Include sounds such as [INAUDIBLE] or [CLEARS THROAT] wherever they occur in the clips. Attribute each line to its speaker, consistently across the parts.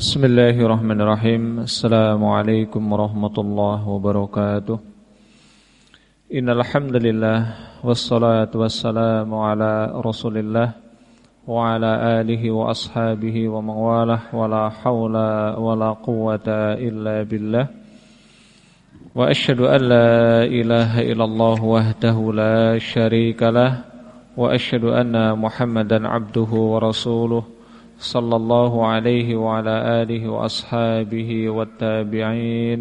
Speaker 1: بسم الله الرحمن الرحيم السلام عليكم ورحمة الله وبركاته إن الحمد لله والصلاة والسلام على رسول الله وعلى آله وأصحابه ومن ولا حول ولا قوة إلا بالله وأشهد أن لا إله إلا الله وحده لا شريك له وأشهد أن محمدا عبده ورسوله صلى الله عليه وعلى آله وأصحابه والتابعين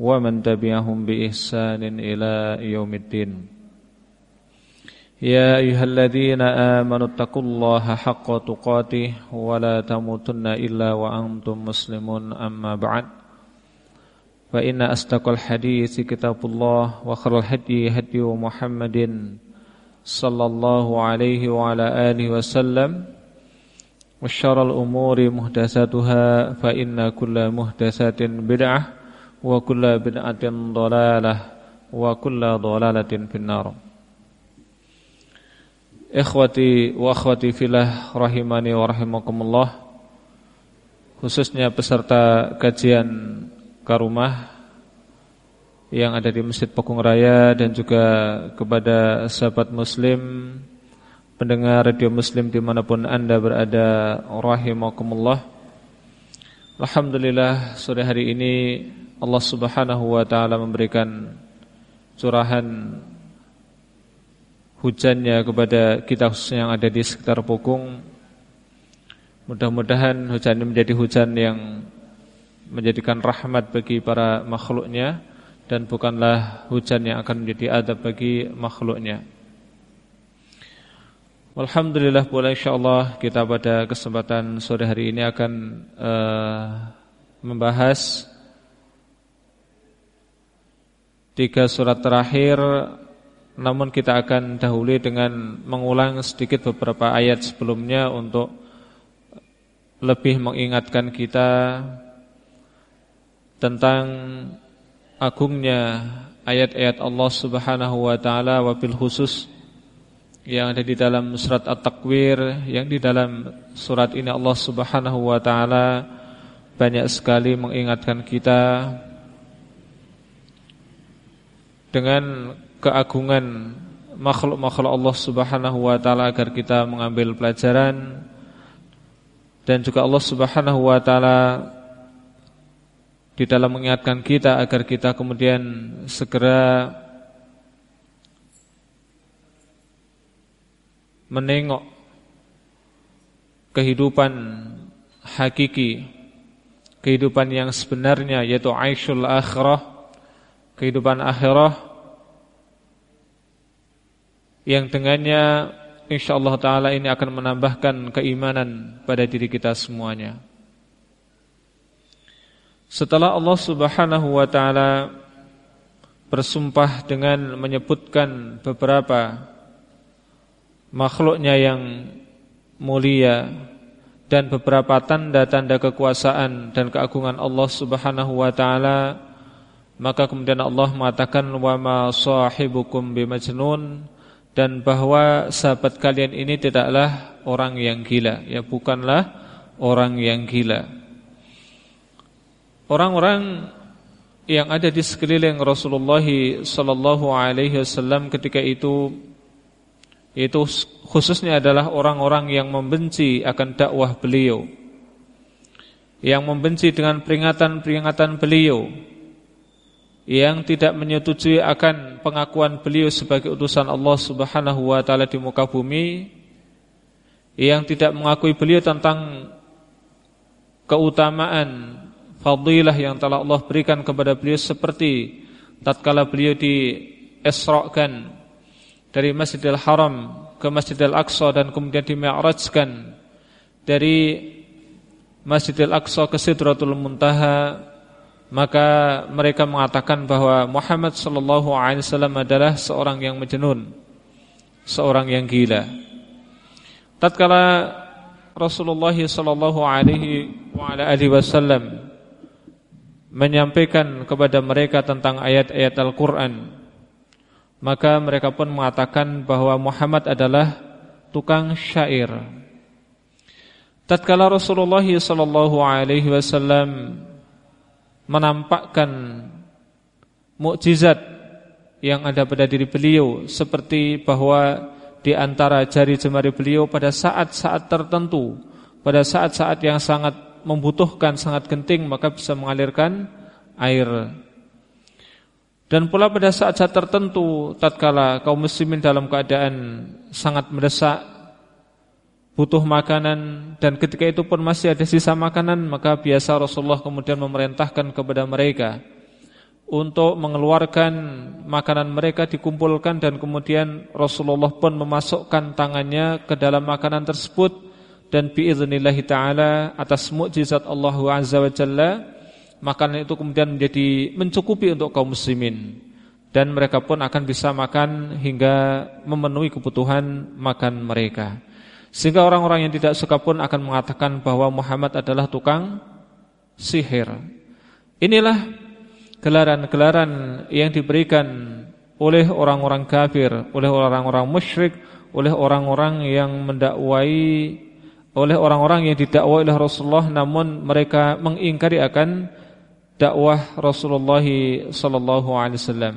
Speaker 1: ومن تبعهم بإحسان إلى يوم الدين. يا أيها الذين آمنوا اتقوا الله حق تقاته ولا تموتن إلا وأنتم مسلمون. أما بعد فإن أصدق الحديث كتاب الله وخير الهدي هدي محمد صلى الله عليه وعلى آله وسلم. وشر الأمور محدثاتها فإن كل محدثات بدعة وكل بدعة ضلالة وكل ضلالة في النار Ikhwati wa akhwati filah rahimani wa rahimakumullah Khususnya peserta kajian Karumah Yang ada di Masjid Pakung Raya Dan juga kepada sahabat muslim pendengar radio muslim di mana pun anda berada rahimakumullah. Alhamdulillah sore hari ini Allah subhanahu wa ta'ala memberikan curahan hujannya kepada kita khususnya yang ada di sekitar Pukung. Mudah-mudahan hujan ini menjadi hujan yang menjadikan rahmat bagi para makhluknya Dan bukanlah hujan yang akan menjadi adab bagi makhluknya Alhamdulillah pula insyaAllah kita pada kesempatan sore hari ini akan uh, membahas tiga surat terakhir. Namun kita akan dahului dengan mengulang sedikit beberapa ayat sebelumnya untuk lebih mengingatkan kita tentang agungnya ayat-ayat Allah Subhanahu wa taala wabil khusus yang ada di dalam surat At-Takwir yang di dalam surat ini Allah Subhanahu wa taala banyak sekali mengingatkan kita dengan keagungan makhluk-makhluk Allah Subhanahu wa taala agar kita mengambil pelajaran. Dan juga Allah Subhanahu wa taala di dalam mengingatkan kita agar kita kemudian segera menengok kehidupan hakiki, kehidupan yang sebenarnya yaitu aishul akhirah, kehidupan akhirah yang dengannya insyaallah taala ini akan menambahkan keimanan pada diri kita semuanya. Setelah Allah Subhanahu wa taala bersumpah dengan menyebutkan beberapa makhluknya yang mulia dan beberapa tanda-tanda kekuasaan dan keagungan Allah Subhanahu wa taala maka kemudian Allah mengatakan wa ma sahibukum bimajnun dan bahwa sahabat kalian ini tidaklah orang yang gila ya bukanlah orang yang gila. Orang-orang yang ada di sekeliling Rasulullah sallallahu alaihi wasallam ketika itu itu khususnya adalah orang-orang yang membenci akan dakwah beliau. Yang membenci dengan peringatan-peringatan beliau. Yang tidak menyetujui akan pengakuan beliau sebagai utusan Allah subhanahu wa ta'ala di muka bumi. Yang tidak mengakui beliau tentang keutamaan fadilah yang telah Allah berikan kepada beliau Seperti tatkala beliau diesrokkan dari Masjidil Haram ke Masjidil Aqsa dan kemudian dimi'rajkan dari Masjidil Aqsa ke Sidratul Muntaha maka mereka mengatakan bahwa Muhammad sallallahu alaihi wasallam adalah seorang yang majnun seorang yang gila. Tatkala Rasulullah sallallahu alaihi wasallam menyampaikan kepada mereka tentang ayat-ayat Al-Qur'an maka mereka pun mengatakan bahwa Muhammad adalah tukang syair. tatkala Rasulullah sallallahu alaihi wasallam menampakkan mukjizat yang ada pada diri beliau seperti bahwa di antara jari jemari beliau pada saat-saat tertentu, pada saat-saat yang sangat membutuhkan, sangat genting maka bisa mengalirkan air. Dan pula pada saat-saat tertentu tatkala kaum muslimin dalam keadaan sangat mendesak butuh makanan dan ketika itu pun masih ada sisa makanan maka biasa Rasulullah kemudian memerintahkan kepada mereka untuk mengeluarkan makanan mereka dikumpulkan dan kemudian Rasulullah pun memasukkan tangannya ke dalam makanan tersebut dan biiznillah taala atas mukjizat Allah azza wa jalla makanan itu kemudian menjadi mencukupi untuk kaum muslimin. Dan mereka pun akan bisa makan hingga memenuhi kebutuhan makan mereka. Sehingga orang-orang yang tidak suka pun akan mengatakan bahwa Muhammad adalah tukang sihir. Inilah gelaran-gelaran yang diberikan oleh orang-orang kafir, oleh orang-orang musyrik, oleh orang-orang yang mendakwai oleh orang-orang yang didakwai oleh Rasulullah. Namun mereka mengingkari akan dakwah Rasulullah sallallahu alaihi wasallam.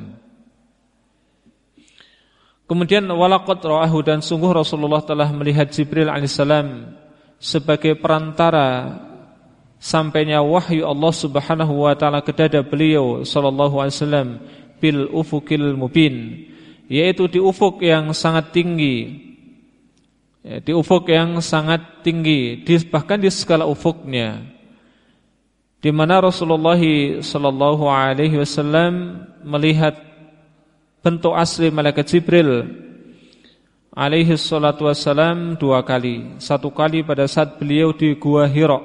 Speaker 1: Kemudian walaqad ra'ahu dan sungguh Rasulullah telah melihat Jibril alaihissalam sebagai perantara sampainya wahyu Allah Subhanahu wa taala ke dada beliau sallallahu alaihi wasallam bil ufukil mubin yaitu di ufuk yang sangat tinggi ya, di ufuk yang sangat tinggi bahkan di skala ufuknya di mana Rasulullah sallallahu alaihi wasallam melihat bentuk asli malaikat Jibril alaihi salatu wasallam dua kali. Satu kali pada saat beliau di gua Hira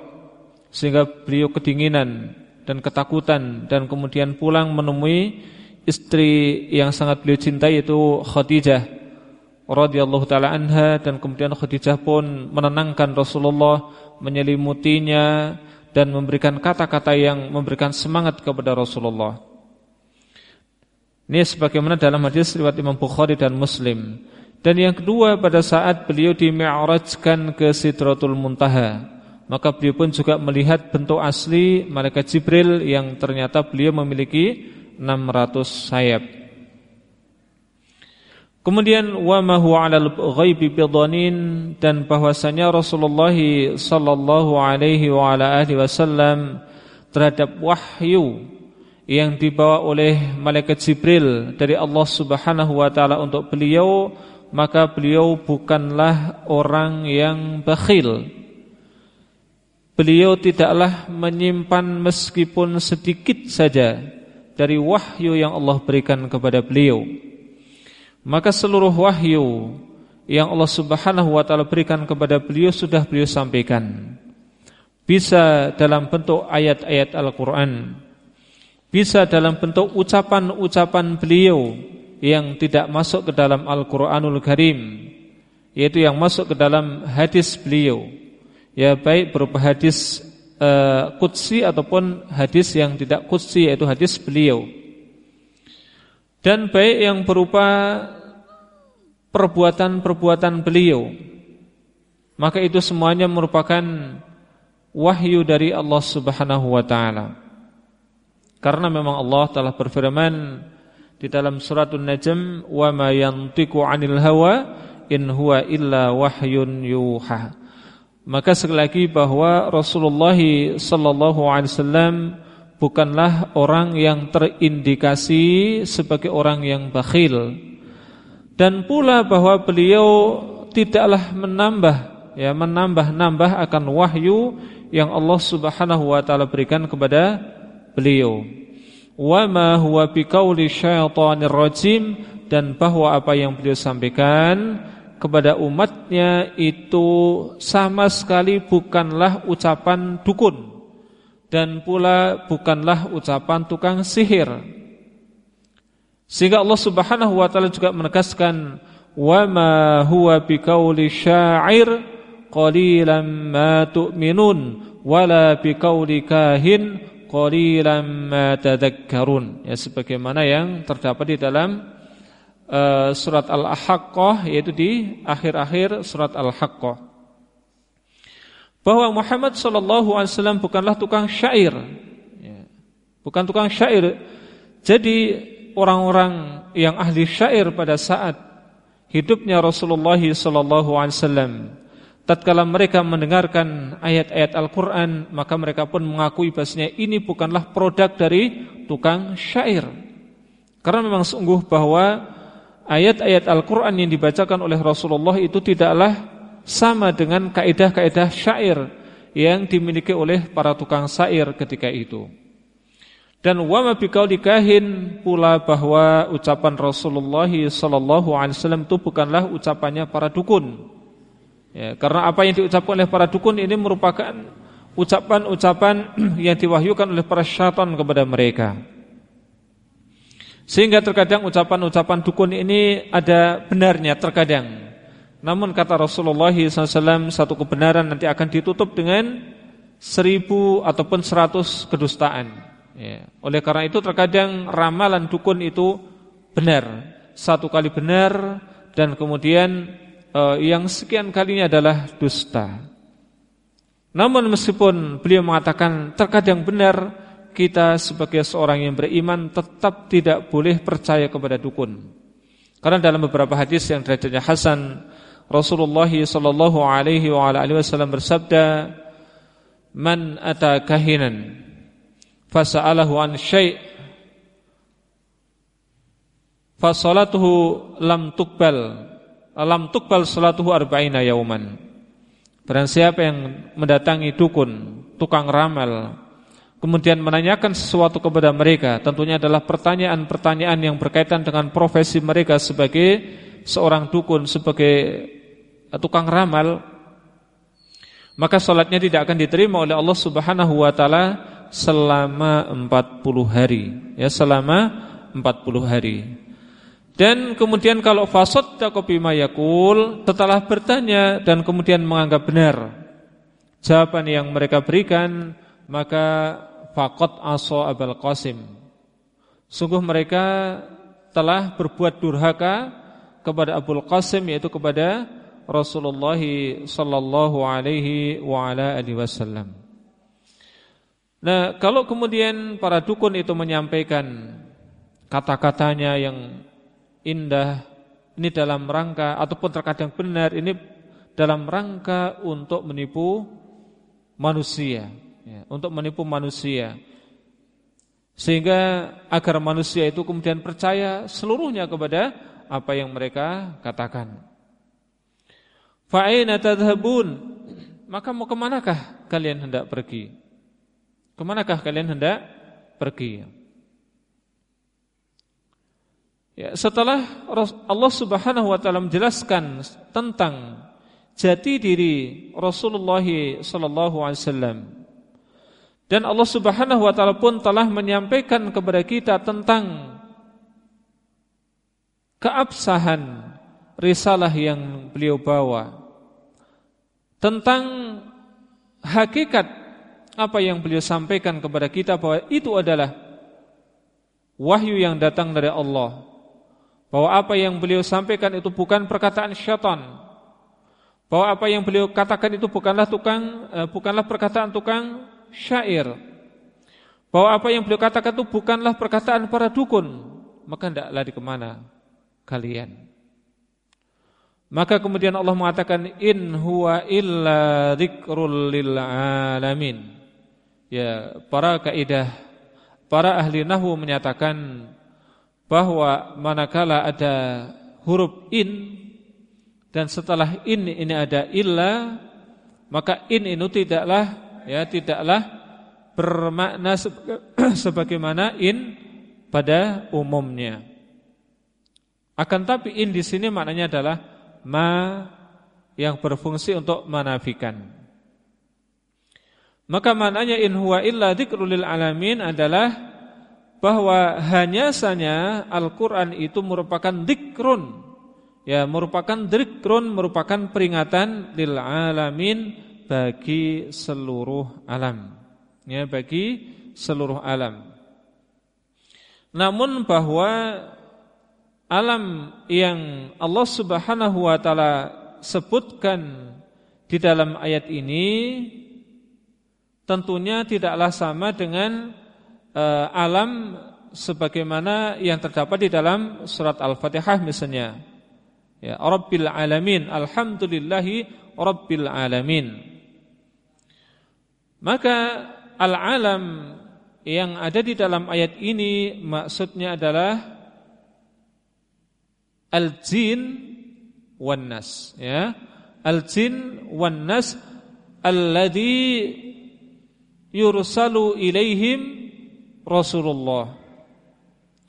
Speaker 1: sehingga beliau kedinginan dan ketakutan dan kemudian pulang menemui istri yang sangat beliau cintai yaitu Khadijah radhiyallahu taala anha. Dan kemudian Khadijah pun menenangkan Rasulullah menyelimutinya dan memberikan kata-kata yang memberikan semangat kepada Rasulullah. Ini sebagaimana dalam hadis riwayat Imam Bukhari dan Muslim. Dan yang kedua pada saat beliau dimi'rajkan ke Sidratul Muntaha maka beliau pun juga melihat bentuk asli malaikat Jibril yang ternyata beliau memiliki 600 sayap. Kemudian wa ma huwa 'alal ghaibi bidhanin dan bahwasanya Rasulullah sallallahu alaihi wa ala alihi wasallam terhadap wahyu yang dibawa oleh malaikat Jibril dari Allah Subhanahu wa taala untuk beliau maka beliau bukanlah orang yang bakhil Beliau tidaklah menyimpan meskipun sedikit saja dari wahyu yang Allah berikan kepada beliau. Maka seluruh wahyu yang Allah Subhanahu wa taala berikan kepada beliau sudah beliau sampaikan. Bisa dalam bentuk ayat-ayat Al-Qur'an. Bisa dalam bentuk ucapan-ucapan beliau yang tidak masuk ke dalam Al-Qur'anul Karim, yaitu yang masuk ke dalam hadis beliau ya baik berupa hadis uh, qudsi ataupun hadis yang tidak qudsi yaitu hadis beliau. Dan baik yang berupa perbuatan-perbuatan beliau. Maka itu semuanya merupakan wahyu dari Allah Subhanahu wa taala. Karena memang Allah telah berfirman di dalam surat An-Najm, "Wa ma yantiqu 'anil hawa in huwa illa wahyun yuha." Maka sekali lagi bahwa Rasulullah sallallahu alaihi wasallam bukanlah orang yang terindikasi sebagai orang yang bakhil. Dan pula bahwa beliau tidaklah menambah ya menambah-nambah akan wahyu yang Allah Subhanahu wa taala berikan kepada beliau. Wa ma huwa biqauli syaitonir rajim dan bahwa apa yang beliau sampaikan kepada umatnya itu sama sekali bukanlah ucapan dukun dan pula bukanlah ucapan tukang sihir. Sehingga Allah Subhanahu wa taala juga menegaskan wa ma huwa biqauli syair qalilan ma tu'minun wala biqauli kahin qalilan ma tadhakkarun. Ya sebagaimana yang terdapat di dalam uh, surat Al-Haqqah yaitu di akhir-akhir surat Al-Haqqah. bahwa Muhammad sallallahu alaihi wasallam bukanlah tukang syair. Ya. Bukan tukang syair. Jadi orang-orang yang ahli syair pada saat hidupnya Rasulullah wasallam tatkala mereka mendengarkan ayat-ayat Al-Qur'an maka mereka pun mengakui bahasanya ini bukanlah produk dari tukang syair. Karena memang sungguh bahwa ayat-ayat Al-Qur'an yang dibacakan oleh Rasulullah itu tidaklah sama dengan kaidah-kaidah syair yang dimiliki oleh para tukang syair ketika itu. Dan wa ma dikahin pula bahwa ucapan Rasulullah wasallam itu bukanlah ucapannya para dukun. Ya, karena apa yang diucapkan oleh para dukun ini merupakan ucapan-ucapan [CLEARS THROAT] yang diwahyukan oleh para syaitan kepada mereka. Sehingga terkadang ucapan-ucapan dukun ini ada benarnya terkadang namun kata Rasulullah SAW satu kebenaran nanti akan ditutup dengan seribu ataupun seratus kedustaan. Ya. Oleh karena itu terkadang ramalan dukun itu benar, satu kali benar dan kemudian eh, yang sekian kalinya adalah dusta. Namun meskipun beliau mengatakan terkadang benar, kita sebagai seorang yang beriman tetap tidak boleh percaya kepada dukun. Karena dalam beberapa hadis yang derajatnya hasan Rasulullah sallallahu alaihi wasallam bersabda, "Man ata kahinan fasa'alahu an syai' fa salatuhu lam tuqbal lam tuqbal salatuhu arba'ina yauman." Barang siapa yang mendatangi dukun, tukang ramal, kemudian menanyakan sesuatu kepada mereka, tentunya adalah pertanyaan-pertanyaan yang berkaitan dengan profesi mereka sebagai seorang dukun, sebagai tukang ramal maka solatnya tidak akan diterima oleh Allah Subhanahu wa taala selama 40 hari. Ya selama 40 hari. Dan kemudian kalau fasad bima yakul setelah bertanya dan kemudian menganggap benar. Jawaban yang mereka berikan maka faqat aso abal qasim. Sungguh mereka telah berbuat durhaka kepada Abul Qasim yaitu kepada Rasulullah sallallahu alaihi wa ala alihi wasallam. Nah, kalau kemudian para dukun itu menyampaikan kata-katanya yang indah ini dalam rangka ataupun terkadang benar ini dalam rangka untuk menipu manusia, ya, untuk menipu manusia. Sehingga agar manusia itu kemudian percaya seluruhnya kepada apa yang mereka katakan. Fa'aina tadhhabun? Maka mau ke manakah kalian hendak pergi? Ke manakah kalian hendak pergi? Ya, setelah Allah Subhanahu wa taala menjelaskan tentang jati diri Rasulullah sallallahu alaihi wasallam dan Allah Subhanahu wa taala pun telah menyampaikan kepada kita tentang keabsahan risalah yang beliau bawa tentang hakikat apa yang beliau sampaikan kepada kita bahwa itu adalah wahyu yang datang dari Allah. Bahwa apa yang beliau sampaikan itu bukan perkataan syaitan. Bahwa apa yang beliau katakan itu bukanlah tukang eh, bukanlah perkataan tukang syair. Bahwa apa yang beliau katakan itu bukanlah perkataan para dukun. Maka tidak lari ke mana kalian. Maka kemudian Allah mengatakan in huwa illa dzikrul lil alamin. Ya, para kaidah para ahli nahwu menyatakan bahwa manakala ada huruf in dan setelah in ini ada illa maka in itu tidaklah ya tidaklah bermakna [CLEARS THROAT] sebagaimana in pada umumnya. Akan tapi in di sini maknanya adalah ma yang berfungsi untuk menafikan. Maka maknanya in huwa illa dzikrul alamin adalah bahwa hanya saja Al-Qur'an itu merupakan dzikrun. Ya, merupakan dzikrun merupakan peringatan lil alamin bagi seluruh alam. Ya, bagi seluruh alam. Namun bahwa alam yang Allah Subhanahu wa taala sebutkan di dalam ayat ini tentunya tidaklah sama dengan uh, alam sebagaimana yang terdapat di dalam surat Al-Fatihah misalnya. Ya, Rabbil alamin, alhamdulillahi rabbil alamin. Maka al-alam yang ada di dalam ayat ini maksudnya adalah al-jin wan nas, ya. Al-jin wan nas alladhi yursalu ilaihim Rasulullah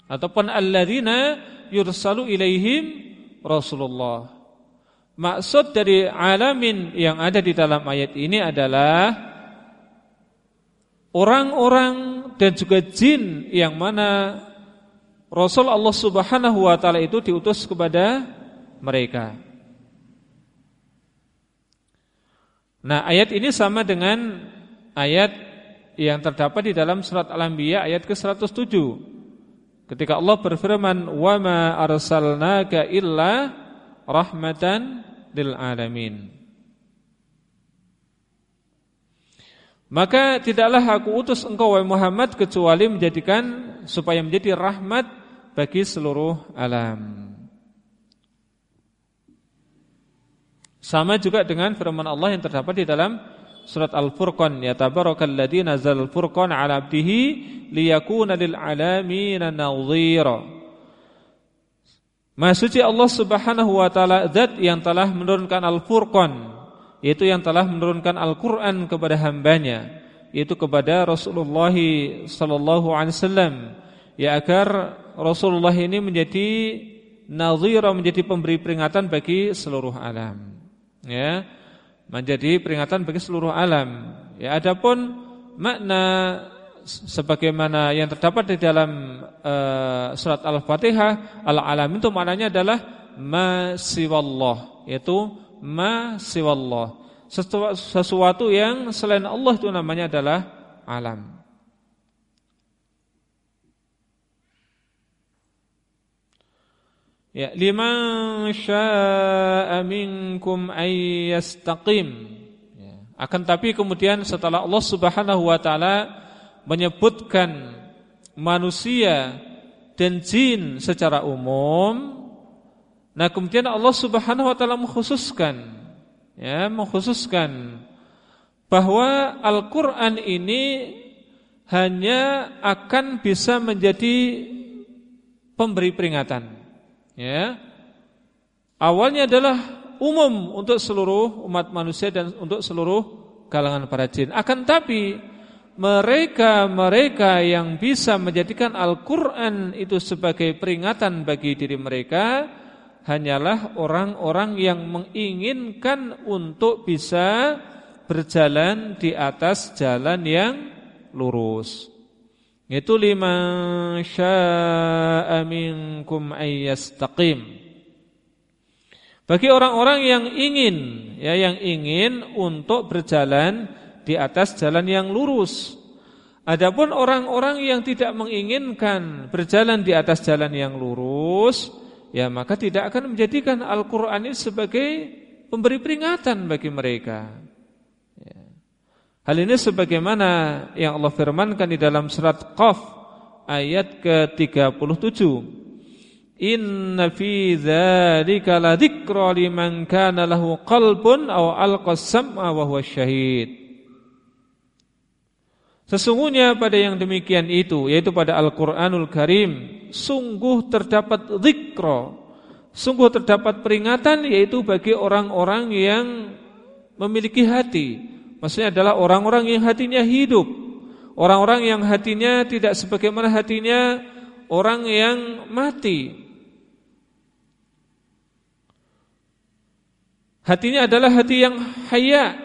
Speaker 1: ataupun alladzina yursalu ilaihim Rasulullah. Maksud dari alamin yang ada di dalam ayat ini adalah orang-orang dan juga jin yang mana Rasul Allah Subhanahu wa taala itu diutus kepada mereka. Nah, ayat ini sama dengan ayat yang terdapat di dalam surat Al-Anbiya ayat ke-107. Ketika Allah berfirman, "Wa ma arsalnaka illa rahmatan lil alamin." Maka tidaklah aku utus engkau wahai Muhammad kecuali menjadikan supaya menjadi rahmat bagi seluruh alam. Sama juga dengan firman Allah yang terdapat di dalam surat Al-Furqan ya tabarakalladzi nazal al-furqan 'ala 'abdihi liyakuna lil 'alamin nadhira. Maha Allah Subhanahu wa taala zat yang telah menurunkan Al-Furqan yaitu yang telah menurunkan Al-Qur'an kepada hambanya yaitu kepada Rasulullah sallallahu alaihi wasallam ya agar Rasulullah ini menjadi nadhira menjadi pemberi peringatan bagi seluruh alam ya menjadi peringatan bagi seluruh alam. Ya, adapun makna sebagaimana yang terdapat di dalam uh, surat Al-Fatihah, al-alam itu maknanya adalah ma siwallah, yaitu ma siwallah. Sesuatu, sesuatu yang selain Allah itu namanya adalah alam. Ya, liman syaa'a minkum ay yastaqim. Ya. Akan tapi kemudian setelah Allah Subhanahu wa taala menyebutkan manusia dan jin secara umum, nah kemudian Allah Subhanahu wa taala mengkhususkan ya, mengkhususkan bahwa Al-Qur'an ini hanya akan bisa menjadi pemberi peringatan Ya. Awalnya adalah umum untuk seluruh umat manusia dan untuk seluruh kalangan para jin. Akan tapi mereka-mereka yang bisa menjadikan Al-Qur'an itu sebagai peringatan bagi diri mereka hanyalah orang-orang yang menginginkan untuk bisa berjalan di atas jalan yang lurus. Itu lima syaa minkum ayyastaqim. Bagi orang-orang yang ingin ya yang ingin untuk berjalan di atas jalan yang lurus. Adapun orang-orang yang tidak menginginkan berjalan di atas jalan yang lurus, ya maka tidak akan menjadikan Al-Qur'an ini sebagai pemberi peringatan bagi mereka. Hal ini sebagaimana yang Allah firmankan di dalam surat Qaf ayat ke-37. Inna fi dzalika ladzikra liman kana lahu qalbun aw alqas sam'a wa huwa syahid. Sesungguhnya pada yang demikian itu yaitu pada Al-Qur'anul Karim sungguh terdapat zikra sungguh terdapat peringatan yaitu bagi orang-orang yang memiliki hati Maksudnya adalah orang-orang yang hatinya hidup. Orang-orang yang hatinya tidak sebagaimana hatinya orang yang mati. Hatinya adalah hati yang haya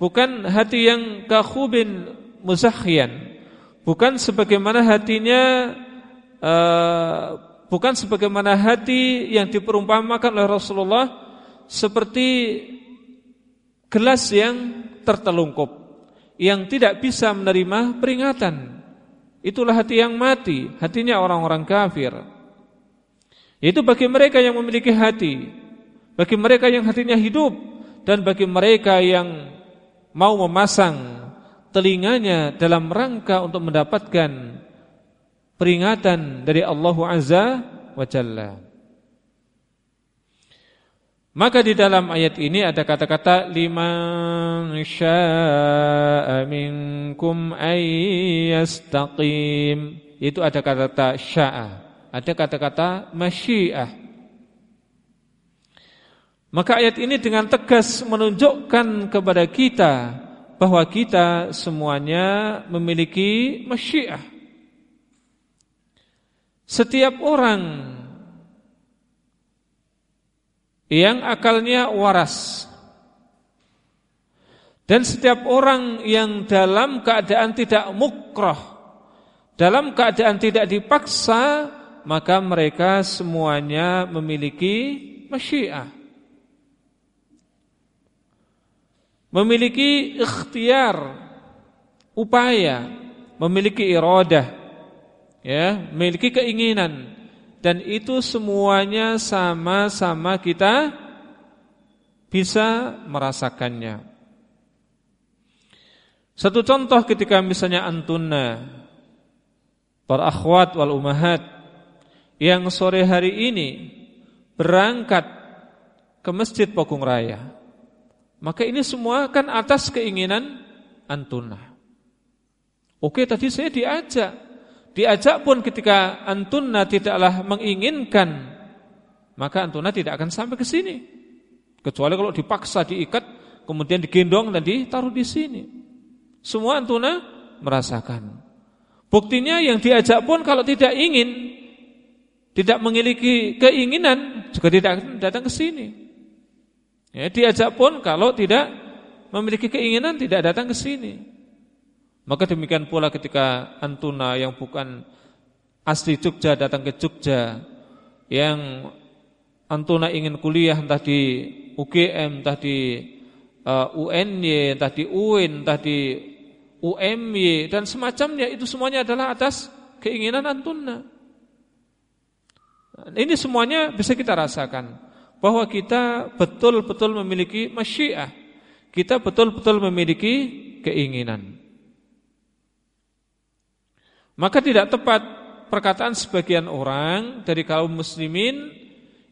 Speaker 1: Bukan hati yang kakhubin muzakhyan Bukan sebagaimana hatinya uh, Bukan sebagaimana hati yang diperumpamakan oleh Rasulullah Seperti gelas yang tertelungkup yang tidak bisa menerima peringatan. Itulah hati yang mati, hatinya orang-orang kafir. Itu bagi mereka yang memiliki hati, bagi mereka yang hatinya hidup, dan bagi mereka yang mau memasang telinganya dalam rangka untuk mendapatkan peringatan dari Allah Azza wa Jalla. Maka di dalam ayat ini ada kata-kata liman syaa'a minkum ayyastaqim. Itu ada kata-kata sya'a, ada kata-kata masyiah. Maka ayat ini dengan tegas menunjukkan kepada kita bahwa kita semuanya memiliki masyiah. Setiap orang yang akalnya waras. Dan setiap orang yang dalam keadaan tidak mukroh dalam keadaan tidak dipaksa maka mereka semuanya memiliki masyiah. Memiliki ikhtiar upaya memiliki iradah ya memiliki keinginan dan itu semuanya sama-sama kita bisa merasakannya. Satu contoh ketika misalnya antuna para akhwat wal umahat yang sore hari ini berangkat ke Masjid Pokung Raya. Maka ini semua kan atas keinginan antuna. Oke tadi saya diajak Diajak pun ketika antuna tidaklah menginginkan, maka antuna tidak akan sampai ke sini. Kecuali kalau dipaksa diikat, kemudian digendong dan ditaruh di sini. Semua antuna merasakan. Buktinya yang diajak pun kalau tidak ingin, tidak memiliki keinginan, juga tidak datang ke sini. Ya, diajak pun kalau tidak memiliki keinginan tidak datang ke sini. Maka demikian pula ketika Antuna yang bukan asli Jogja datang ke Jogja yang Antuna ingin kuliah entah di UGM, entah di uh, UNY, entah di UIN, entah di UMY dan semacamnya itu semuanya adalah atas keinginan Antuna. Ini semuanya bisa kita rasakan bahwa kita betul-betul memiliki masyiah. Kita betul-betul memiliki keinginan. Maka tidak tepat perkataan sebagian orang dari kaum muslimin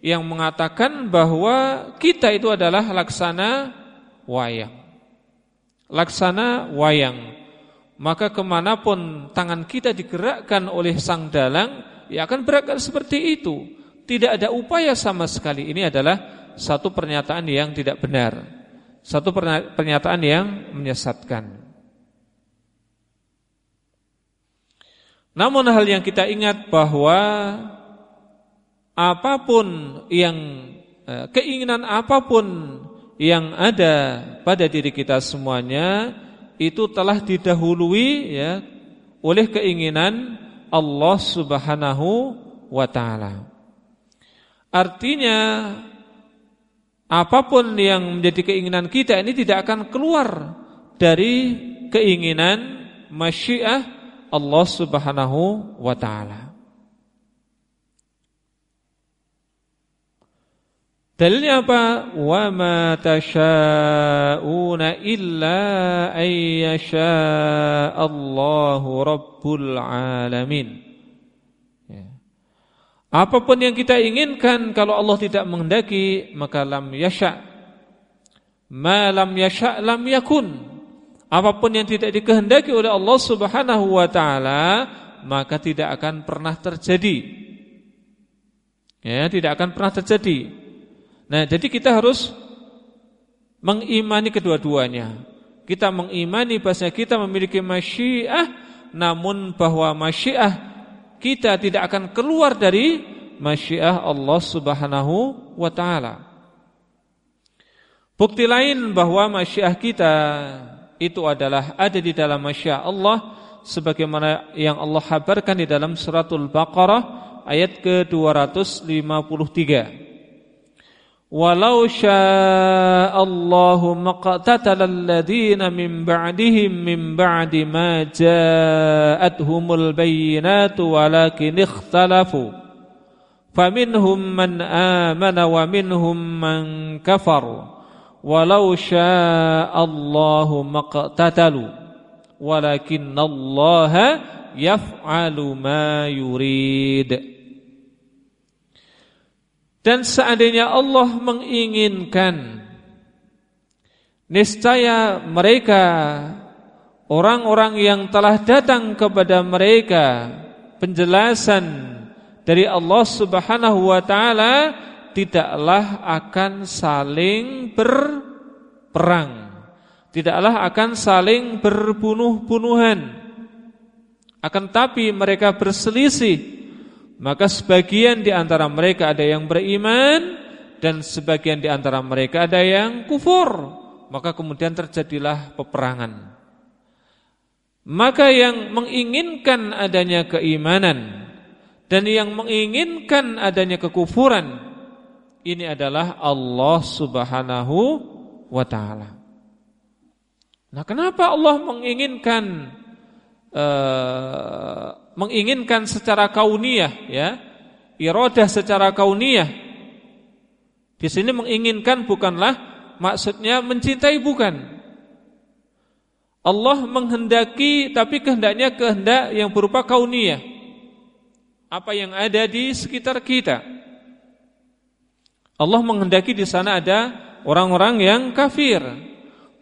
Speaker 1: yang mengatakan bahwa kita itu adalah laksana wayang. Laksana wayang. Maka ke mana pun tangan kita digerakkan oleh sang dalang, ya akan bergerak seperti itu. Tidak ada upaya sama sekali. Ini adalah satu pernyataan yang tidak benar. Satu pernyataan yang menyesatkan. Namun hal yang kita ingat bahwa apa pun yang eh, keinginan apa pun yang ada pada diri kita semuanya itu telah didahului ya oleh keinginan Allah Subhanahu wa taala. Artinya apa pun yang menjadi keinginan kita ini tidak akan keluar dari keinginan masyiah Allah Subhanahu wa taala. Dalilnya apa? Wa ma tasyauna illa ayyasha Allahu rabbul alamin. Ya. Apa pun yang kita inginkan kalau Allah tidak menghendaki maka lam yasha. Ma lam yasha lam yakun. Apa pun yang tidak dikehendaki oleh Allah Subhanahu wa taala, maka tidak akan pernah terjadi. Ya, tidak akan pernah terjadi. Nah, jadi kita harus mengimani kedua-duanya. Kita mengimani bahwa kita memiliki masyiah, namun bahwa masyiah kita tidak akan keluar dari masyiah Allah Subhanahu wa taala. Bukti lain bahwa masyiah kita itu adalah ada di dalam masya Allah sebagaimana yang Allah habarkan di dalam suratul Baqarah ayat ke-253. Walau sya'allahu maqtatala alladhina min ba'dihim min ba'di ma ja'atuhumul bayyinatu walakin ikhtalafu faminhum man amana wa minhum man kafaru walau sya'allahu maqtatalu walakinallaha yaf'alu ma yurid. Dan seandainya Allah menginginkan niscaya mereka orang-orang yang telah datang kepada mereka penjelasan dari Allah Subhanahu wa taala tidaklah akan saling berperang. Tidaklah akan saling berbunuh-bunuhan. Akan tapi mereka berselisih. Maka sebagian di antara mereka ada yang beriman dan sebagian di antara mereka ada yang kufur. Maka kemudian terjadilah peperangan. Maka yang menginginkan adanya keimanan dan yang menginginkan adanya kekufuran ini adalah Allah Subhanahu wa taala. Nah, kenapa Allah menginginkan uh, menginginkan secara kauniyah ya? Iradah secara kauniyah. Di sini menginginkan bukanlah maksudnya mencintai bukan. Allah menghendaki tapi kehendaknya kehendak yang berupa kauniyah. Apa yang ada di sekitar kita. Allah menghendaki di sana ada orang-orang yang kafir.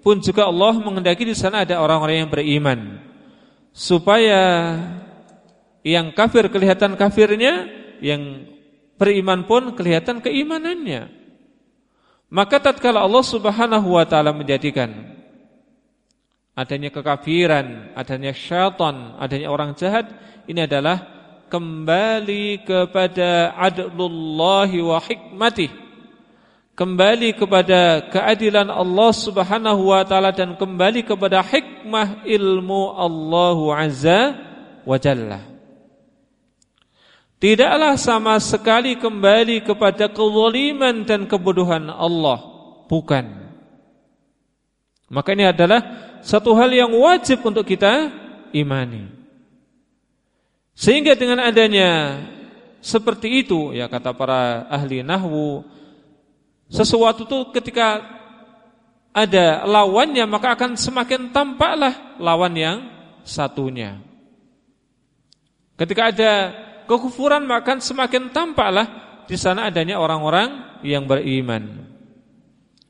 Speaker 1: Pun juga Allah menghendaki di sana ada orang-orang yang beriman. Supaya yang kafir kelihatan kafirnya, yang beriman pun kelihatan keimanannya. Maka tatkala Allah Subhanahu wa taala menjadikan adanya kekafiran, adanya syaitan, adanya orang jahat, ini adalah kembali kepada adlullahi wa hikmatih kembali kepada keadilan Allah Subhanahu wa taala dan kembali kepada hikmah ilmu Allah Azza wa Jalla. Tidaklah sama sekali kembali kepada kezaliman dan kebodohan Allah, bukan. Maka ini adalah satu hal yang wajib untuk kita imani. Sehingga dengan adanya seperti itu ya kata para ahli nahwu sesuatu itu ketika ada lawannya maka akan semakin tampaklah lawan yang satunya. Ketika ada kekufuran maka akan semakin tampaklah di sana adanya orang-orang yang beriman.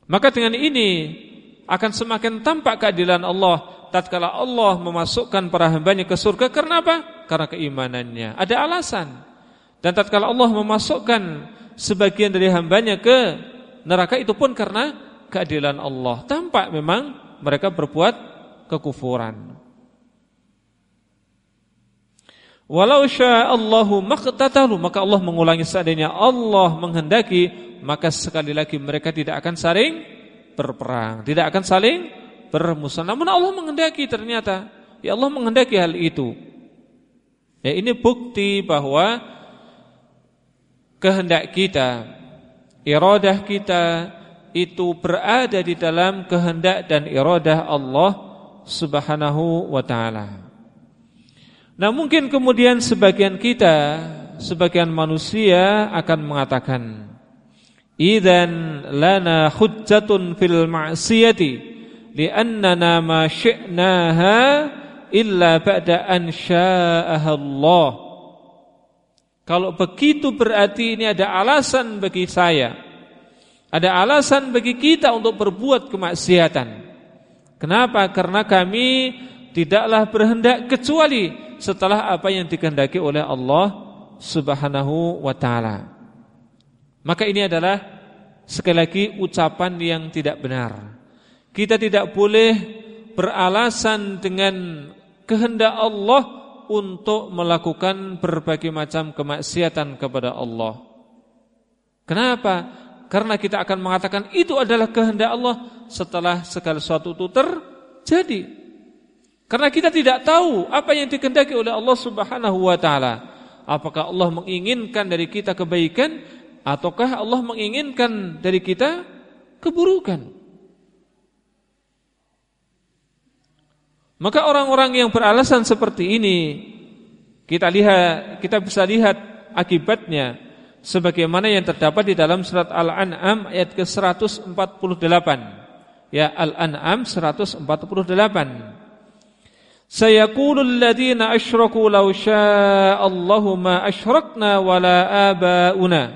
Speaker 1: Maka dengan ini akan semakin tampak keadilan Allah tatkala Allah memasukkan para hambanya ke surga karena apa? Karena keimanannya. Ada alasan. Dan tatkala Allah memasukkan sebagian dari hambanya ke neraka itu pun karena keadilan Allah. Tampak memang mereka berbuat kekufuran. Walau sya'allahu maqtatalu maka Allah mengulangi seandainya Allah menghendaki maka sekali lagi mereka tidak akan saling berperang, tidak akan saling bermusuhan. Namun Allah menghendaki ternyata ya Allah menghendaki hal itu. Ya ini bukti bahwa kehendak kita iradah kita itu berada di dalam kehendak dan iradah Allah Subhanahu wa taala. Nah, mungkin kemudian sebagian kita, sebagian manusia akan mengatakan, "Idzan lana hujjatun fil ma'siyati li'annana ma syi'naha illa ba'da an sya'aha Allah." Kalau begitu berarti ini ada alasan bagi saya. Ada alasan bagi kita untuk berbuat kemaksiatan. Kenapa? Karena kami tidaklah berhendak kecuali setelah apa yang dikehendaki oleh Allah Subhanahu wa taala. Maka ini adalah sekali lagi ucapan yang tidak benar. Kita tidak boleh beralasan dengan kehendak Allah untuk melakukan berbagai macam kemaksiatan kepada Allah. Kenapa? Karena kita akan mengatakan itu adalah kehendak Allah setelah segala sesuatu itu terjadi. Karena kita tidak tahu apa yang dikehendaki oleh Allah Subhanahu wa taala. Apakah Allah menginginkan dari kita kebaikan ataukah Allah menginginkan dari kita keburukan? Maka orang-orang yang beralasan seperti ini kita lihat kita bisa lihat akibatnya sebagaimana yang terdapat di dalam surat Al-An'am ayat ke-148. Ya Al-An'am 148. Sayaqulul ladzina asyraku law syaa'a Allahu ma asyrakna wala abauna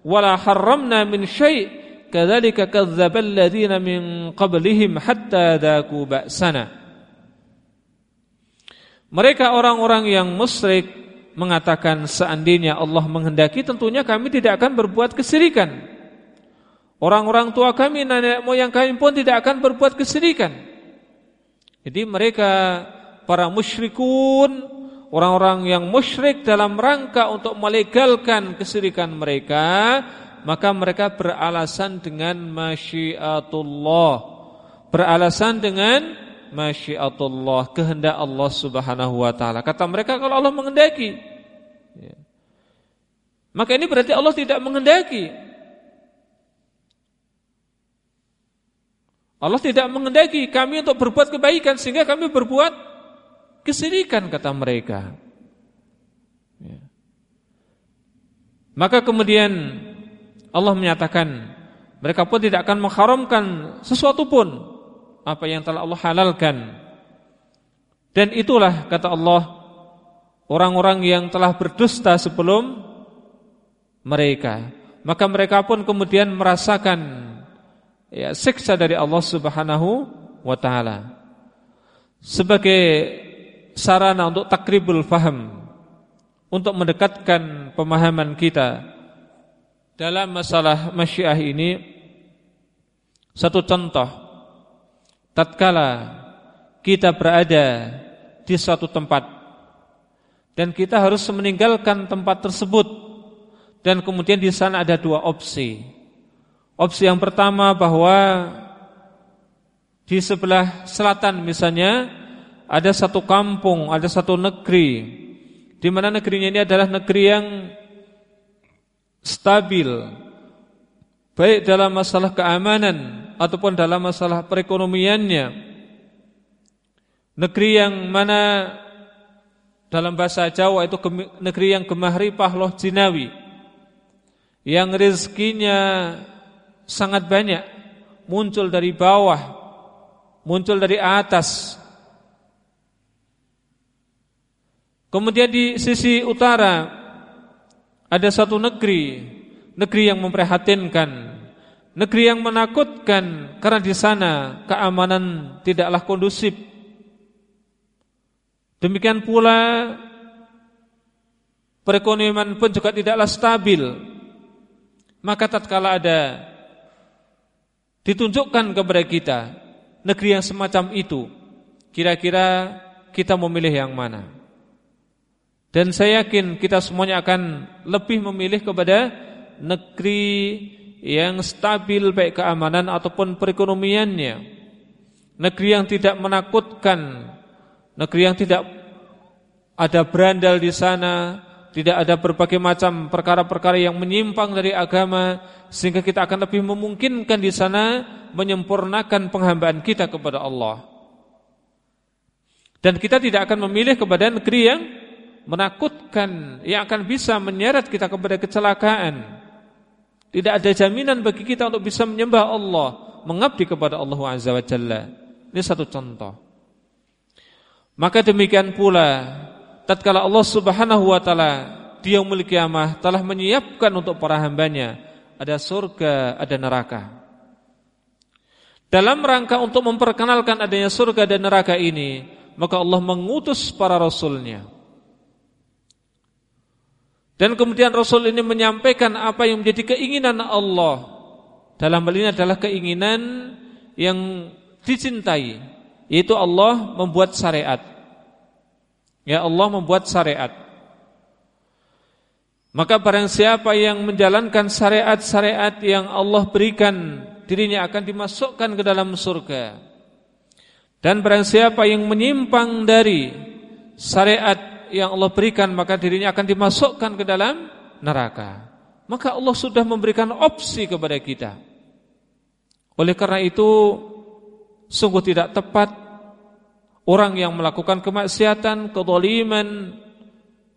Speaker 1: wala harramna min syai' kadzalika kadzdzabal ladzina min qablihim hatta dzaku ba'sana Mereka orang-orang yang musyrik mengatakan seandainya Allah menghendaki tentunya kami tidak akan berbuat kesirikan Orang-orang tua kami, nenek moyang kami pun tidak akan berbuat kesirikan jadi mereka para musyrikun, orang-orang yang musyrik dalam rangka untuk melegalkan kesirikan mereka, maka mereka beralasan dengan masyiatullah. Beralasan dengan masyiatullah, kehendak Allah Subhanahu wa taala. Kata mereka kalau Allah menghendaki. Ya. Maka ini berarti Allah tidak menghendaki. Allah tidak mengendaki kami untuk berbuat kebaikan sehingga kami berbuat kesirikan kata mereka. Ya. Maka kemudian Allah menyatakan mereka pun tidak akan mengharamkan sesuatu pun apa yang telah Allah halalkan. Dan itulah kata Allah orang-orang yang telah berdusta sebelum mereka. Maka mereka pun kemudian merasakan ya siksa dari Allah Subhanahu wa taala. Sebagai sarana untuk takribul faham untuk mendekatkan pemahaman kita dalam masalah masyiah ini satu contoh tatkala kita berada di suatu tempat dan kita harus meninggalkan tempat tersebut dan kemudian di sana ada dua opsi. Opsi yang pertama bahwa di sebelah selatan misalnya ada satu kampung, ada satu negeri di mana negerinya ini adalah negeri yang stabil baik dalam masalah keamanan ataupun dalam masalah perekonomiannya. Negeri yang mana dalam bahasa Jawa itu negeri yang gemah ripah loh jinawi. Yang rezekinya sangat banyak muncul dari bawah, muncul dari atas. Kemudian di sisi utara ada satu negeri, negeri yang memprihatinkan, negeri yang menakutkan karena di sana keamanan tidaklah kondusif. Demikian pula perekonomian pun juga tidaklah stabil. Maka tatkala ada ditunjukkan kepada kita negeri yang semacam itu, kira-kira kita memilih yang mana? Dan saya yakin kita semuanya akan lebih memilih kepada negeri yang stabil baik keamanan ataupun perekonomiannya. Negeri yang tidak menakutkan, negeri yang tidak ada berandal di sana, tidak ada berbagai macam perkara-perkara yang menyimpang dari agama sehingga kita akan lebih memungkinkan di sana menyempurnakan penghambaan kita kepada Allah. Dan kita tidak akan memilih kepada negeri yang menakutkan yang akan bisa menyeret kita kepada kecelakaan. Tidak ada jaminan bagi kita untuk bisa menyembah Allah, mengabdi kepada Allah Azza wa Jalla. Ini satu contoh. Maka demikian pula tatkala Allah Subhanahu wa taala di yaumul kiamah telah menyiapkan untuk para hambanya ada surga, ada neraka. Dalam rangka untuk memperkenalkan adanya surga dan neraka ini, maka Allah mengutus para rasulnya. Dan kemudian rasul ini menyampaikan apa yang menjadi keinginan Allah. Dalam hal ini adalah keinginan yang dicintai, yaitu Allah membuat syariat. Ya Allah membuat syariat. Maka barang siapa yang menjalankan syariat-syariat yang Allah berikan, dirinya akan dimasukkan ke dalam surga. Dan barang siapa yang menyimpang dari syariat yang Allah berikan, maka dirinya akan dimasukkan ke dalam neraka. Maka Allah sudah memberikan opsi kepada kita. Oleh karena itu, sungguh tidak tepat Orang yang melakukan kemaksiatan, kedoliman,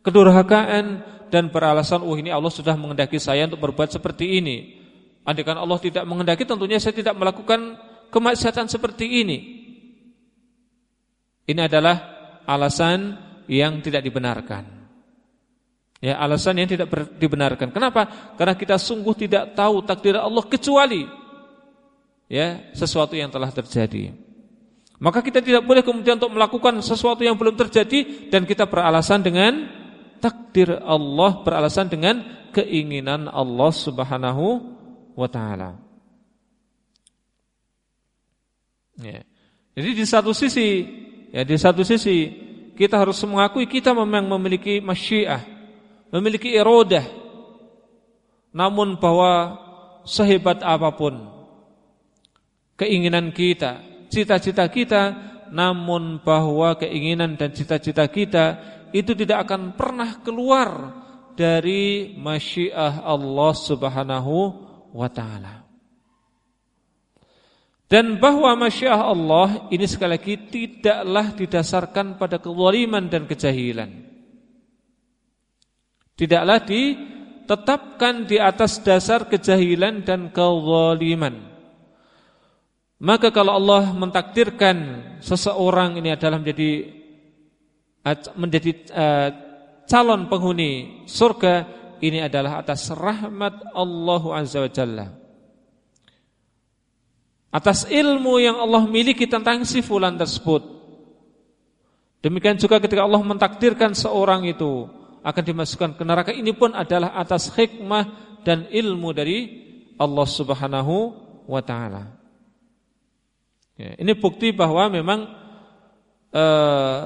Speaker 1: kedurhakaan dan beralasan, oh ini Allah sudah mengendaki saya untuk berbuat seperti ini. Andaikan Allah tidak mengendaki, tentunya saya tidak melakukan kemaksiatan seperti ini. Ini adalah alasan yang tidak dibenarkan. Ya, alasan yang tidak dibenarkan. Kenapa? Karena kita sungguh tidak tahu takdir Allah kecuali ya sesuatu yang telah terjadi. Maka kita tidak boleh kemudian untuk melakukan sesuatu yang belum terjadi dan kita beralasan dengan takdir Allah, beralasan dengan keinginan Allah Subhanahu wa taala. Ya. Jadi di satu sisi, ya di satu sisi kita harus mengakui kita memang memiliki masyiah memiliki irodah namun bahwa sehebat apa pun keinginan kita, cita-cita kita namun bahwa keinginan dan cita-cita kita itu tidak akan pernah keluar dari masyiah Allah Subhanahu wa taala. Dan bahwa masyiah Allah ini sekali lagi tidaklah didasarkan pada kezaliman dan kejahilan tidaklah ditetapkan di atas dasar kejahilan dan kezaliman. Maka kalau Allah mentakdirkan seseorang ini adalah menjadi menjadi uh, calon penghuni surga, ini adalah atas rahmat Allah Azza wa Jalla. Atas ilmu yang Allah miliki tentang si fulan tersebut. Demikian juga ketika Allah mentakdirkan seorang itu akan dimasukkan ke neraka ini pun adalah atas hikmah dan ilmu dari Allah Subhanahu wa taala. Ya, ini bukti bahwa memang eh,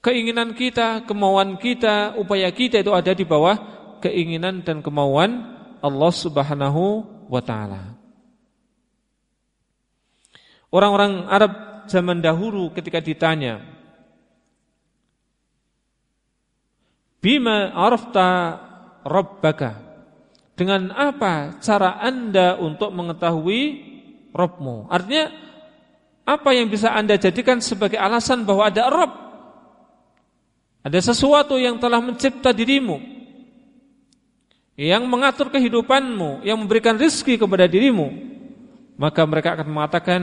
Speaker 1: keinginan kita, kemauan kita, upaya kita itu ada di bawah keinginan dan kemauan Allah Subhanahu wa taala. Orang-orang Arab zaman dahulu ketika ditanya Bima arafta rabbaka? Dengan apa cara anda untuk mengetahui Rabbmu? Artinya Apa yang bisa anda jadikan sebagai alasan bahwa ada Rabb? Ada sesuatu yang telah mencipta dirimu Yang mengatur kehidupanmu Yang memberikan rizki kepada dirimu. Maka mereka akan mengatakan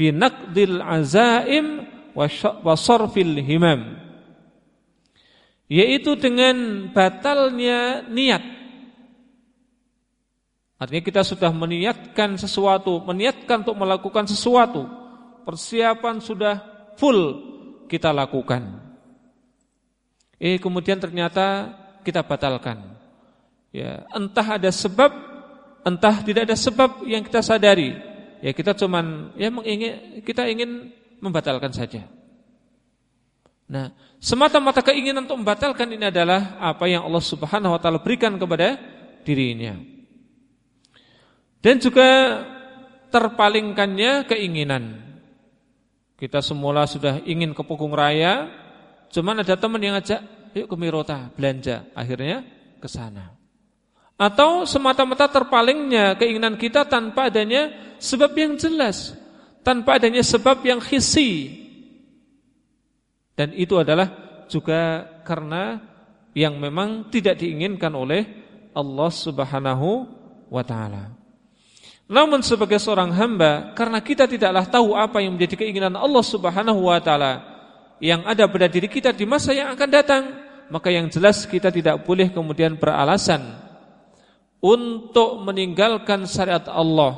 Speaker 1: Binakdil azaim Wa sarfil himam yaitu dengan batalnya niat. Artinya kita sudah meniatkan sesuatu, meniatkan untuk melakukan sesuatu, persiapan sudah full kita lakukan. Eh kemudian ternyata kita batalkan. Ya, entah ada sebab, entah tidak ada sebab yang kita sadari. Ya kita cuman ya mengingin, kita ingin membatalkan saja. Nah, semata-mata keinginan untuk membatalkan ini adalah apa yang Allah Subhanahu wa taala berikan kepada dirinya. Dan juga terpalingkannya keinginan. Kita semula sudah ingin ke Pukung Raya, cuman ada teman yang ajak, "Yuk ke Mirota belanja." Akhirnya ke sana. Atau semata-mata terpalingnya keinginan kita tanpa adanya sebab yang jelas, tanpa adanya sebab yang khisi, dan itu adalah juga karena yang memang tidak diinginkan oleh Allah Subhanahu wa taala. Namun sebagai seorang hamba karena kita tidaklah tahu apa yang menjadi keinginan Allah Subhanahu wa taala yang ada pada diri kita di masa yang akan datang, maka yang jelas kita tidak boleh kemudian beralasan untuk meninggalkan syariat Allah,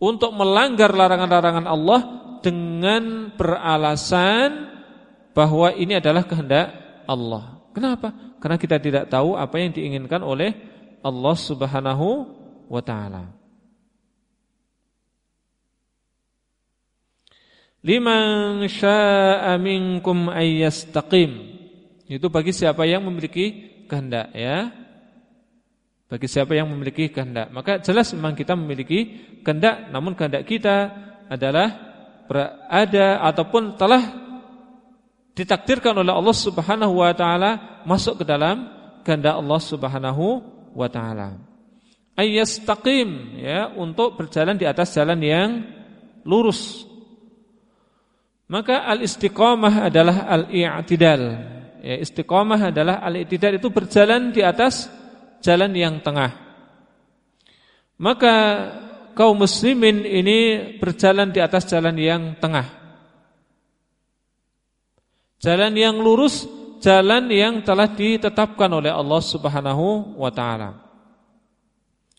Speaker 1: untuk melanggar larangan-larangan Allah dengan beralasan bahwa ini adalah kehendak Allah. Kenapa? Karena kita tidak tahu apa yang diinginkan oleh Allah Subhanahu wa taala. Liman syaa'a minkum ayyastaqim. Itu bagi siapa yang memiliki kehendak ya. Bagi siapa yang memiliki kehendak. Maka jelas memang kita memiliki kehendak namun kehendak kita adalah berada ataupun telah ditakdirkan oleh Allah Subhanahu wa taala masuk ke dalam kehendak Allah Subhanahu wa taala. Ayyastaqim ya untuk berjalan di atas jalan yang lurus. Maka al-istiqamah adalah al-i'tidal. Ya, istiqamah adalah al-i'tidal itu berjalan di atas jalan yang tengah. Maka kaum muslimin ini berjalan di atas jalan yang tengah. Jalan yang lurus, jalan yang telah ditetapkan oleh Allah Subhanahu wa taala.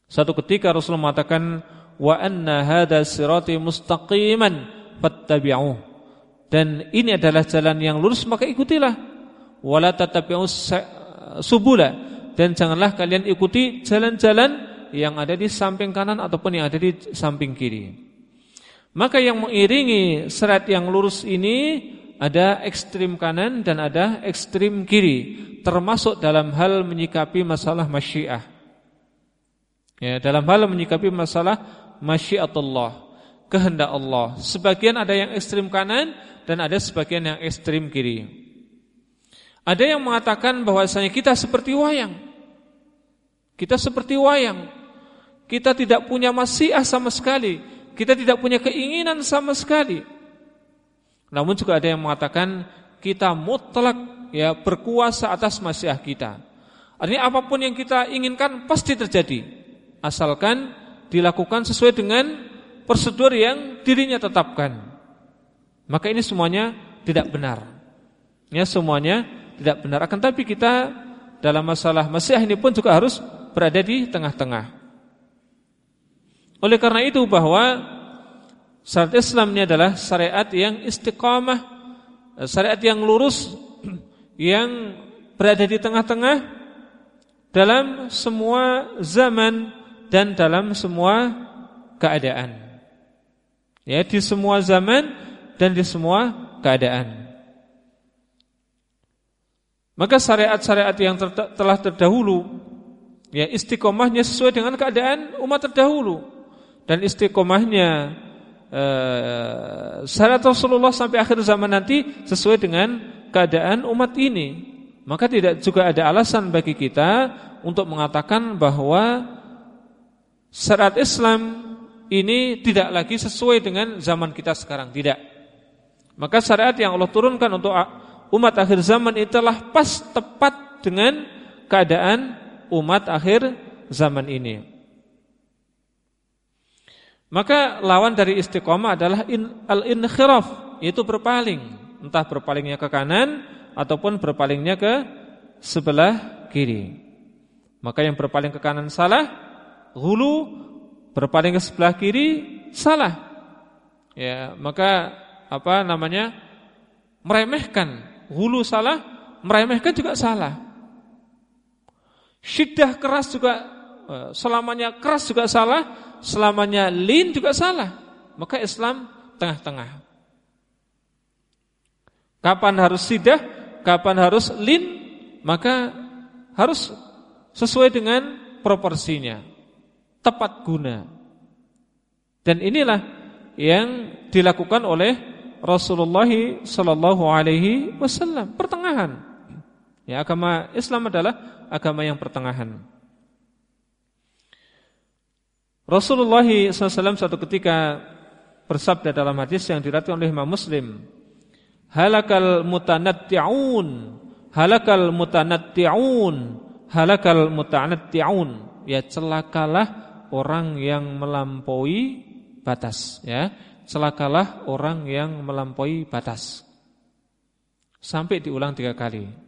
Speaker 1: Satu ketika Rasulullah mengatakan wa anna hadza sirati mustaqiman fattabi'uh. Dan ini adalah jalan yang lurus maka ikutilah. Wala tattabi'us subula dan janganlah kalian ikuti jalan-jalan yang ada di samping kanan ataupun yang ada di samping kiri. Maka yang mengiringi serat yang lurus ini ada ekstrim kanan dan ada ekstrim kiri, termasuk dalam hal menyikapi masalah masyiah. Ya, dalam hal menyikapi masalah masyiatullah, kehendak Allah. Sebagian ada yang ekstrim kanan dan ada sebagian yang ekstrim kiri. Ada yang mengatakan bahwasanya kita seperti wayang. Kita seperti wayang. Kita tidak punya masiah sama sekali. Kita tidak punya keinginan sama sekali. Namun juga ada yang mengatakan Kita mutlak ya berkuasa atas masiah kita. Artinya apa pun yang kita inginkan pasti terjadi. Asalkan dilakukan sesuai dengan prosedur yang dirinya tetapkan. Maka ini semuanya tidak benar. Ya semuanya tidak benar. Akan tapi kita dalam masalah masiah ini pun juga harus berada di tengah-tengah oleh karena itu bahwa syariat Islam ini adalah syariat yang istiqamah, syariat yang lurus, [CLEARS THROAT] yang berada di tengah-tengah dalam semua zaman dan dalam semua keadaan. Ya, di semua zaman dan di semua keadaan. Maka syariat-syariat yang telah terdahulu ya istiqomahnya sesuai dengan keadaan umat terdahulu dan istiqomahnya eh, syarat Rasulullah sampai akhir zaman nanti sesuai dengan keadaan umat ini. Maka tidak juga ada alasan bagi kita untuk mengatakan bahwa syarat Islam ini tidak lagi sesuai dengan zaman kita sekarang, tidak. Maka syariat yang Allah turunkan untuk umat akhir zaman itulah pas tepat dengan keadaan umat akhir zaman ini. Maka lawan dari istiqomah adalah in, al-inkhiraf, yaitu berpaling, entah berpalingnya ke kanan ataupun berpalingnya ke sebelah kiri. Maka yang berpaling ke kanan salah, hulu berpaling ke sebelah kiri salah. Ya, maka apa namanya? meremehkan. Hulu salah, meremehkan juga salah. Syiddah keras juga eh, selamanya keras juga salah, selamanya lin juga salah. Maka Islam tengah-tengah. Kapan harus sidah, kapan harus lin, maka harus sesuai dengan proporsinya. Tepat guna. Dan inilah yang dilakukan oleh Rasulullah sallallahu alaihi wasallam, pertengahan. Ya, agama Islam adalah agama yang pertengahan. Rasulullah SAW suatu ketika bersabda dalam hadis yang diriwayatkan oleh Imam Muslim, halakal mutanatti'un, halakal mutanatti'un, halakal mutanatti'un. Ya celakalah orang yang melampaui batas, ya. Celakalah orang yang melampaui batas. Sampai diulang tiga kali.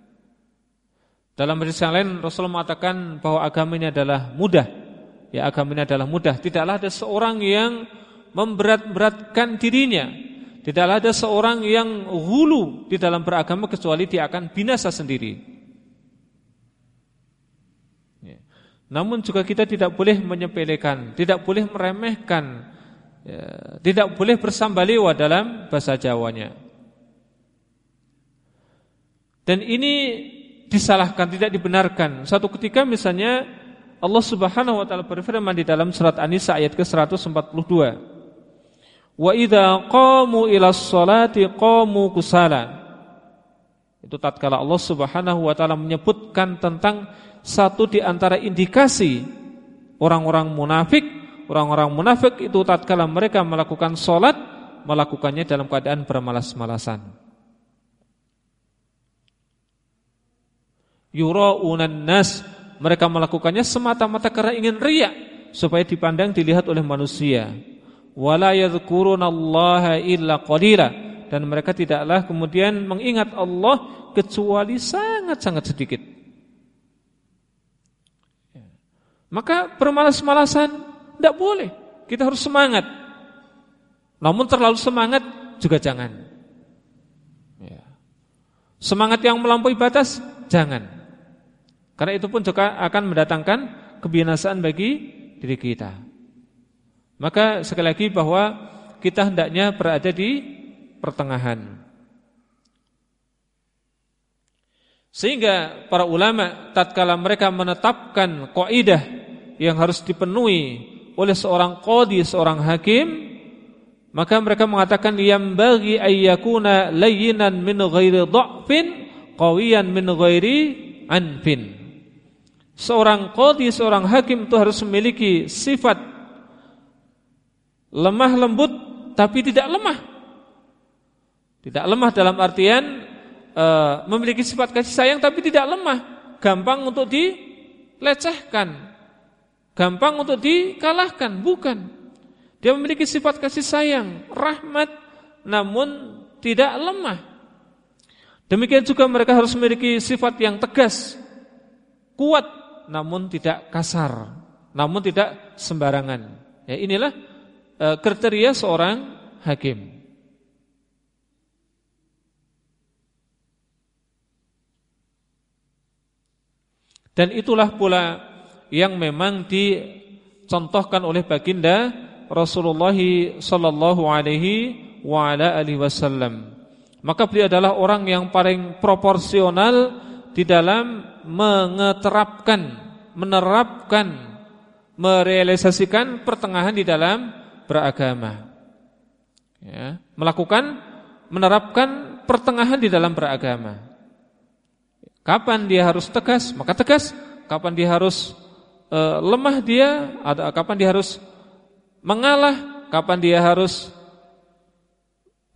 Speaker 1: Dalam hadis yang lain Rasulullah mengatakan bahwa agama ini adalah mudah ya agama ini adalah mudah. Tidaklah ada seorang yang memberat-beratkan dirinya. Tidaklah ada seorang yang hulu di dalam beragama kecuali dia akan binasa sendiri. Ya. Namun juga kita tidak boleh menyepelekan, tidak boleh meremehkan, ya, tidak boleh bersambaliwa dalam bahasa Jawanya. Dan ini disalahkan, tidak dibenarkan. Satu ketika misalnya Allah Subhanahu wa taala berfirman di dalam surat An-Nisa ayat ke-142. Wa idza qamu ila sholati qamu kusala. Itu tatkala Allah Subhanahu wa taala menyebutkan tentang satu di antara indikasi orang-orang munafik, orang-orang munafik itu tatkala mereka melakukan salat melakukannya dalam keadaan bermalas-malasan. Yura'unan nas mereka melakukannya semata-mata karena ingin riak, supaya dipandang dilihat oleh manusia. Wala yadhkurunallaha illa qalila dan mereka tidaklah kemudian mengingat Allah kecuali sangat-sangat sedikit. Maka bermalas-malasan tidak boleh. Kita harus semangat. Namun terlalu semangat juga jangan. Ya. Semangat yang melampaui batas jangan. Karena itu pun juga akan mendatangkan kebinasaan bagi diri kita. Maka sekali lagi bahwa kita hendaknya berada di pertengahan. Sehingga para ulama tatkala mereka menetapkan kaidah yang harus dipenuhi oleh seorang qadi, seorang hakim, maka mereka mengatakan yang bagi ayyakuna layyinan min ghairi dha'fin qawiyan min ghairi anfin. Seorang qadi, seorang hakim itu harus memiliki sifat lemah lembut tapi tidak lemah. Tidak lemah dalam artian e, memiliki sifat kasih sayang tapi tidak lemah, gampang untuk dilecehkan. Gampang untuk dikalahkan, bukan. Dia memiliki sifat kasih sayang, rahmat namun tidak lemah. Demikian juga mereka harus memiliki sifat yang tegas, kuat namun tidak kasar, namun tidak sembarangan. Ya, inilah e, kriteria seorang hakim. Dan itulah pula yang memang dicontohkan oleh baginda Rasulullah sallallahu alaihi wasallam. Maka beliau adalah orang yang paling proporsional di dalam mengeterapkan, menerapkan, merealisasikan pertengahan di dalam beragama. Ya, melakukan menerapkan pertengahan di dalam beragama. Kapan dia harus tegas, maka tegas. Kapan dia harus e, lemah dia, ada kapan dia harus mengalah, kapan dia harus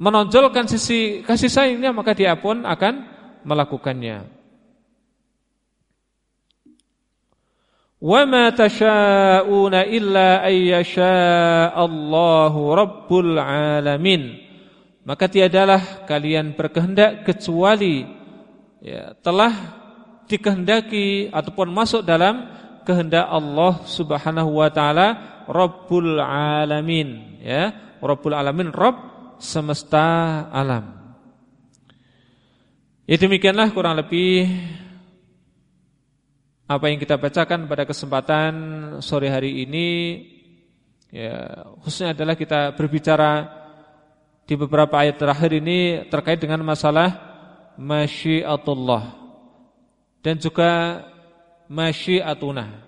Speaker 1: menonjolkan sisi kasih sayangnya, maka dia pun akan melakukannya. Wa ma tasyauna illa Allahu rabbul alamin. Maka tiadalah kalian berkehendak kecuali ya, telah dikehendaki ataupun masuk dalam kehendak Allah Subhanahu wa taala Rabbul alamin ya Rabbul alamin Rabb semesta alam Ya demikianlah kurang lebih apa yang kita bacakan pada kesempatan sore hari ini ya khususnya adalah kita berbicara di beberapa ayat terakhir ini terkait dengan masalah masyiatullah dan juga masyiatuna.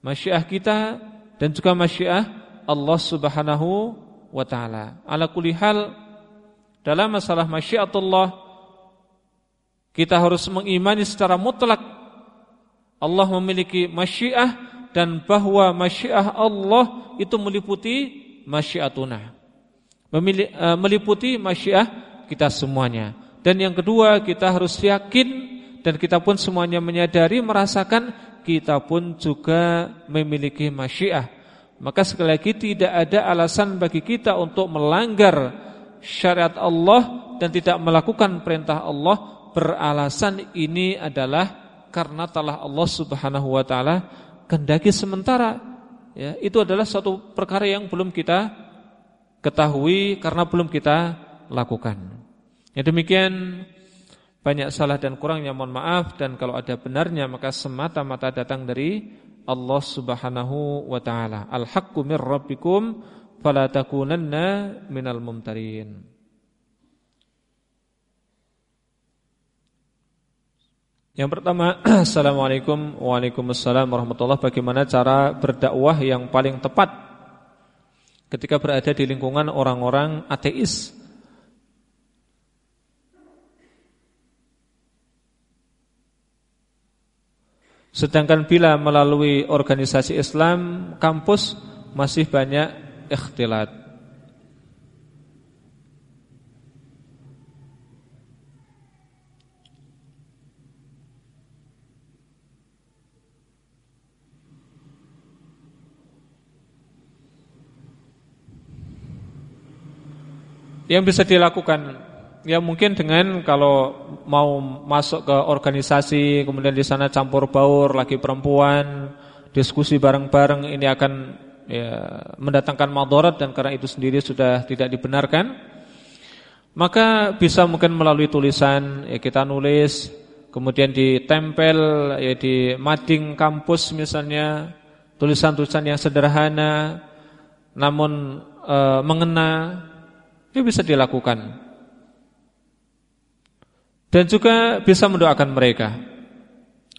Speaker 1: Masyiah kita dan juga masyiah Allah Subhanahu wa taala. Ala kulli hal dalam masalah masyiatullah kita harus mengimani secara mutlak Allah memiliki masyiah dan bahwa masyiah Allah itu meliputi masyiatuna. Eh, meliputi masyiah kita semuanya. Dan yang kedua kita harus yakin dan kita pun semuanya menyadari merasakan kita pun juga memiliki masyiah. Maka sekali lagi tidak ada alasan bagi kita untuk melanggar syariat Allah dan tidak melakukan perintah Allah beralasan ini adalah karena telah Allah Subhanahu wa taala kehendaki sementara. Ya, itu adalah suatu perkara yang belum kita ketahui karena belum kita lakukan. Ya demikian banyak salah dan kurangnya mohon maaf dan kalau ada benarnya maka semata-mata datang dari Allah Subhanahu wa taala. Al-haqqu mir rabbikum fala takunanna minal mumtarin. Yang pertama, [CLEARS THROAT] Assalamualaikum Waalaikumsalam warahmatullahi Bagaimana cara berdakwah yang paling tepat Ketika berada di lingkungan orang-orang ateis Sedangkan bila melalui organisasi Islam kampus masih banyak ikhtilat. Yang bisa dilakukan ya mungkin dengan kalau mau masuk ke organisasi kemudian di sana campur baur lagi perempuan diskusi bareng-bareng ini akan ya mendatangkan madarat dan karena itu sendiri sudah tidak dibenarkan. Maka bisa mungkin melalui tulisan ya kita nulis kemudian ditempel ya di mading kampus misalnya tulisan-tulisan yang sederhana namun e, mengena itu bisa dilakukan. Dan juga bisa mendoakan mereka.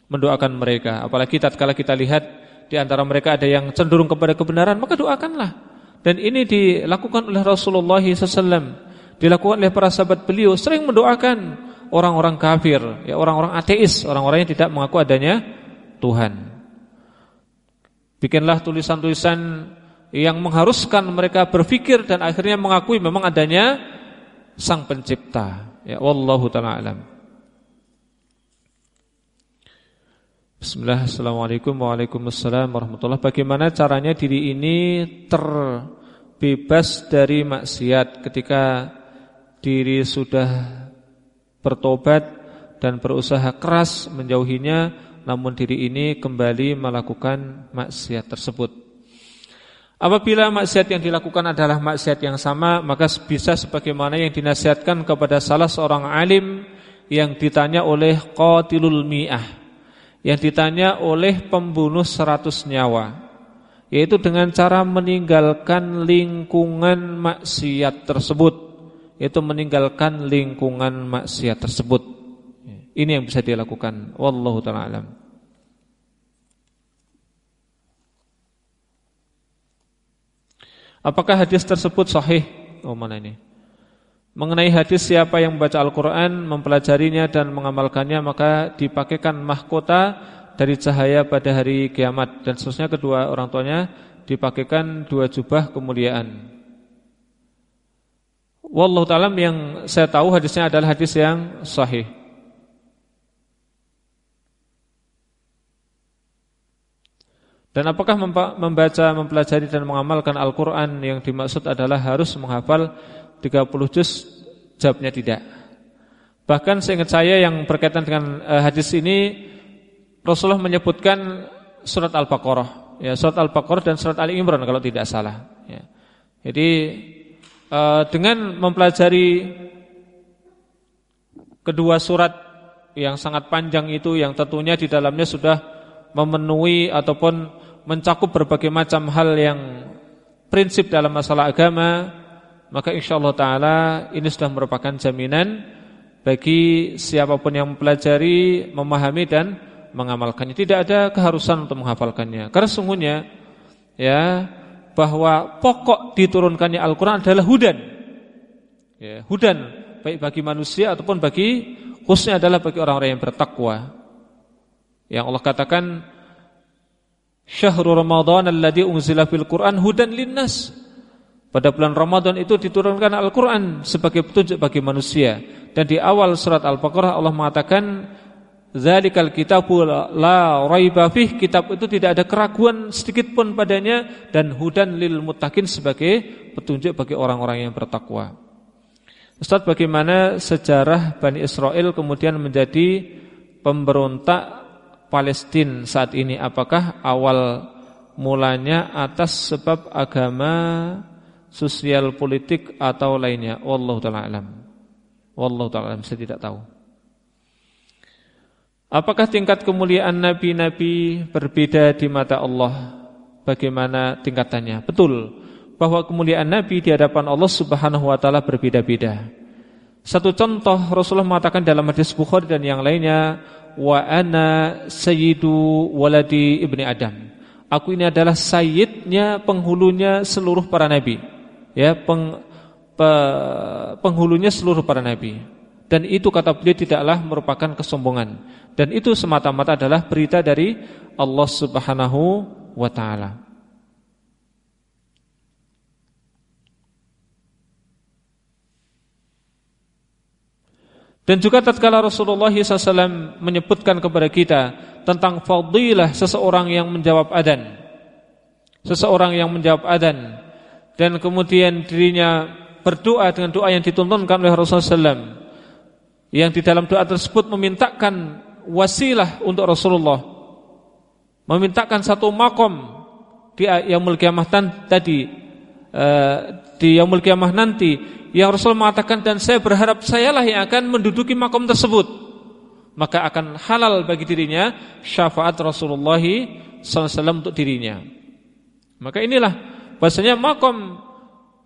Speaker 1: Mendoakan mereka. Apalagi tatkala kita lihat Di antara mereka ada yang cenderung kepada kebenaran Maka doakanlah. Dan ini dilakukan oleh Rasulullah SAW Dilakukan oleh para sahabat beliau. Sering mendoakan orang-orang kafir. Ya Orang-orang ateis. Orang-orang yang tidak mengaku adanya Tuhan. Bikinlah tulisan-tulisan Yang mengharuskan mereka berpikir Dan akhirnya mengakui memang adanya Sang pencipta. Ya wallahu taala alam. Bismillah, Assalamualaikum Waalaikumsalam warahmatullahi Bagaimana caranya diri ini terbebas dari maksiat Ketika diri sudah bertobat dan berusaha keras menjauhinya Namun diri ini kembali melakukan maksiat tersebut Apabila maksiat yang dilakukan adalah maksiat yang sama, maka bisa sebagaimana yang dinasihatkan kepada salah seorang alim yang ditanya oleh qatilul mi'ah, yang ditanya oleh pembunuh seratus nyawa, yaitu dengan cara meninggalkan lingkungan maksiat tersebut, yaitu meninggalkan lingkungan maksiat tersebut. Ini yang bisa dilakukan. Wallahu taala alam. Apakah hadis tersebut sahih? Oh mana ini? Mengenai hadis siapa yang membaca Al-Quran, mempelajarinya dan mengamalkannya Maka dipakaikan mahkota dari cahaya pada hari kiamat Dan seterusnya kedua orang tuanya dipakaikan dua jubah kemuliaan Wallahu ta'ala yang saya tahu hadisnya adalah hadis yang sahih Dan apakah membaca, mempelajari dan mengamalkan Al-Quran yang dimaksud adalah harus menghafal 30 juz? Jawabnya tidak. Bahkan seingat saya yang berkaitan dengan uh, hadis ini Rasulullah menyebutkan surat Al-Baqarah, ya surat Al-Baqarah dan surat Ali Imran kalau tidak salah. Ya. Jadi uh, dengan mempelajari kedua surat yang sangat panjang itu, yang tentunya di dalamnya sudah memenuhi ataupun mencakup berbagai macam hal yang prinsip dalam masalah agama, maka insyaallah taala ini sudah merupakan jaminan bagi siapa pun yang mempelajari, memahami dan mengamalkannya. Tidak ada keharusan untuk menghafalkannya. Karena sungguhnya ya bahwa pokok diturunkannya Al-Qur'an adalah hudan. Ya, hudan baik bagi manusia ataupun bagi khususnya adalah bagi orang-orang yang bertakwa. Yang Allah katakan Syahrul Ramadan alladhi unzila fil Qur'an hudan linnas. Pada bulan Ramadan itu diturunkan Al-Qur'an sebagai petunjuk bagi manusia. Dan di awal surat Al-Baqarah Allah mengatakan Zalikal kitabu la raiba fih Kitab itu tidak ada keraguan sedikit pun padanya Dan hudan lil mutakin sebagai petunjuk bagi orang-orang yang bertakwa Ustaz bagaimana sejarah Bani Israel kemudian menjadi pemberontak Palestina saat ini apakah awal mulanya atas sebab agama, sosial politik atau lainnya? Wallahu taala alam. Wallahu taala alam, saya tidak tahu. Apakah tingkat kemuliaan nabi-nabi berbeda di mata Allah? Bagaimana tingkatannya? Betul bahwa kemuliaan nabi di hadapan Allah Subhanahu wa taala berbeda-beda. Satu contoh Rasulullah mengatakan dalam hadis Bukhari dan yang lainnya wa ana sayyidu waladi ibni Adam. Aku ini adalah sayyidnya penghulunya seluruh para nabi. Ya, peng, pe, penghulunya seluruh para nabi. Dan itu kata beliau tidaklah merupakan kesombongan. Dan itu semata-mata adalah berita dari Allah Subhanahu wa taala. Dan juga tatkala Rasulullah SAW menyebutkan kepada kita tentang fadilah seseorang yang menjawab adan. Seseorang yang menjawab adan. Dan kemudian dirinya berdoa dengan doa yang dituntunkan oleh Rasulullah SAW yang di dalam doa tersebut memintakan wasilah untuk Rasulullah. Memintakan satu makom di yaumul kiamah tadi uh, di yaumul kiamah nanti yang Rasul mengatakan dan saya berharap sayalah yang akan menduduki makom tersebut. Maka akan halal bagi dirinya syafaat Rasulullah SAW untuk dirinya. Maka inilah bahasanya makom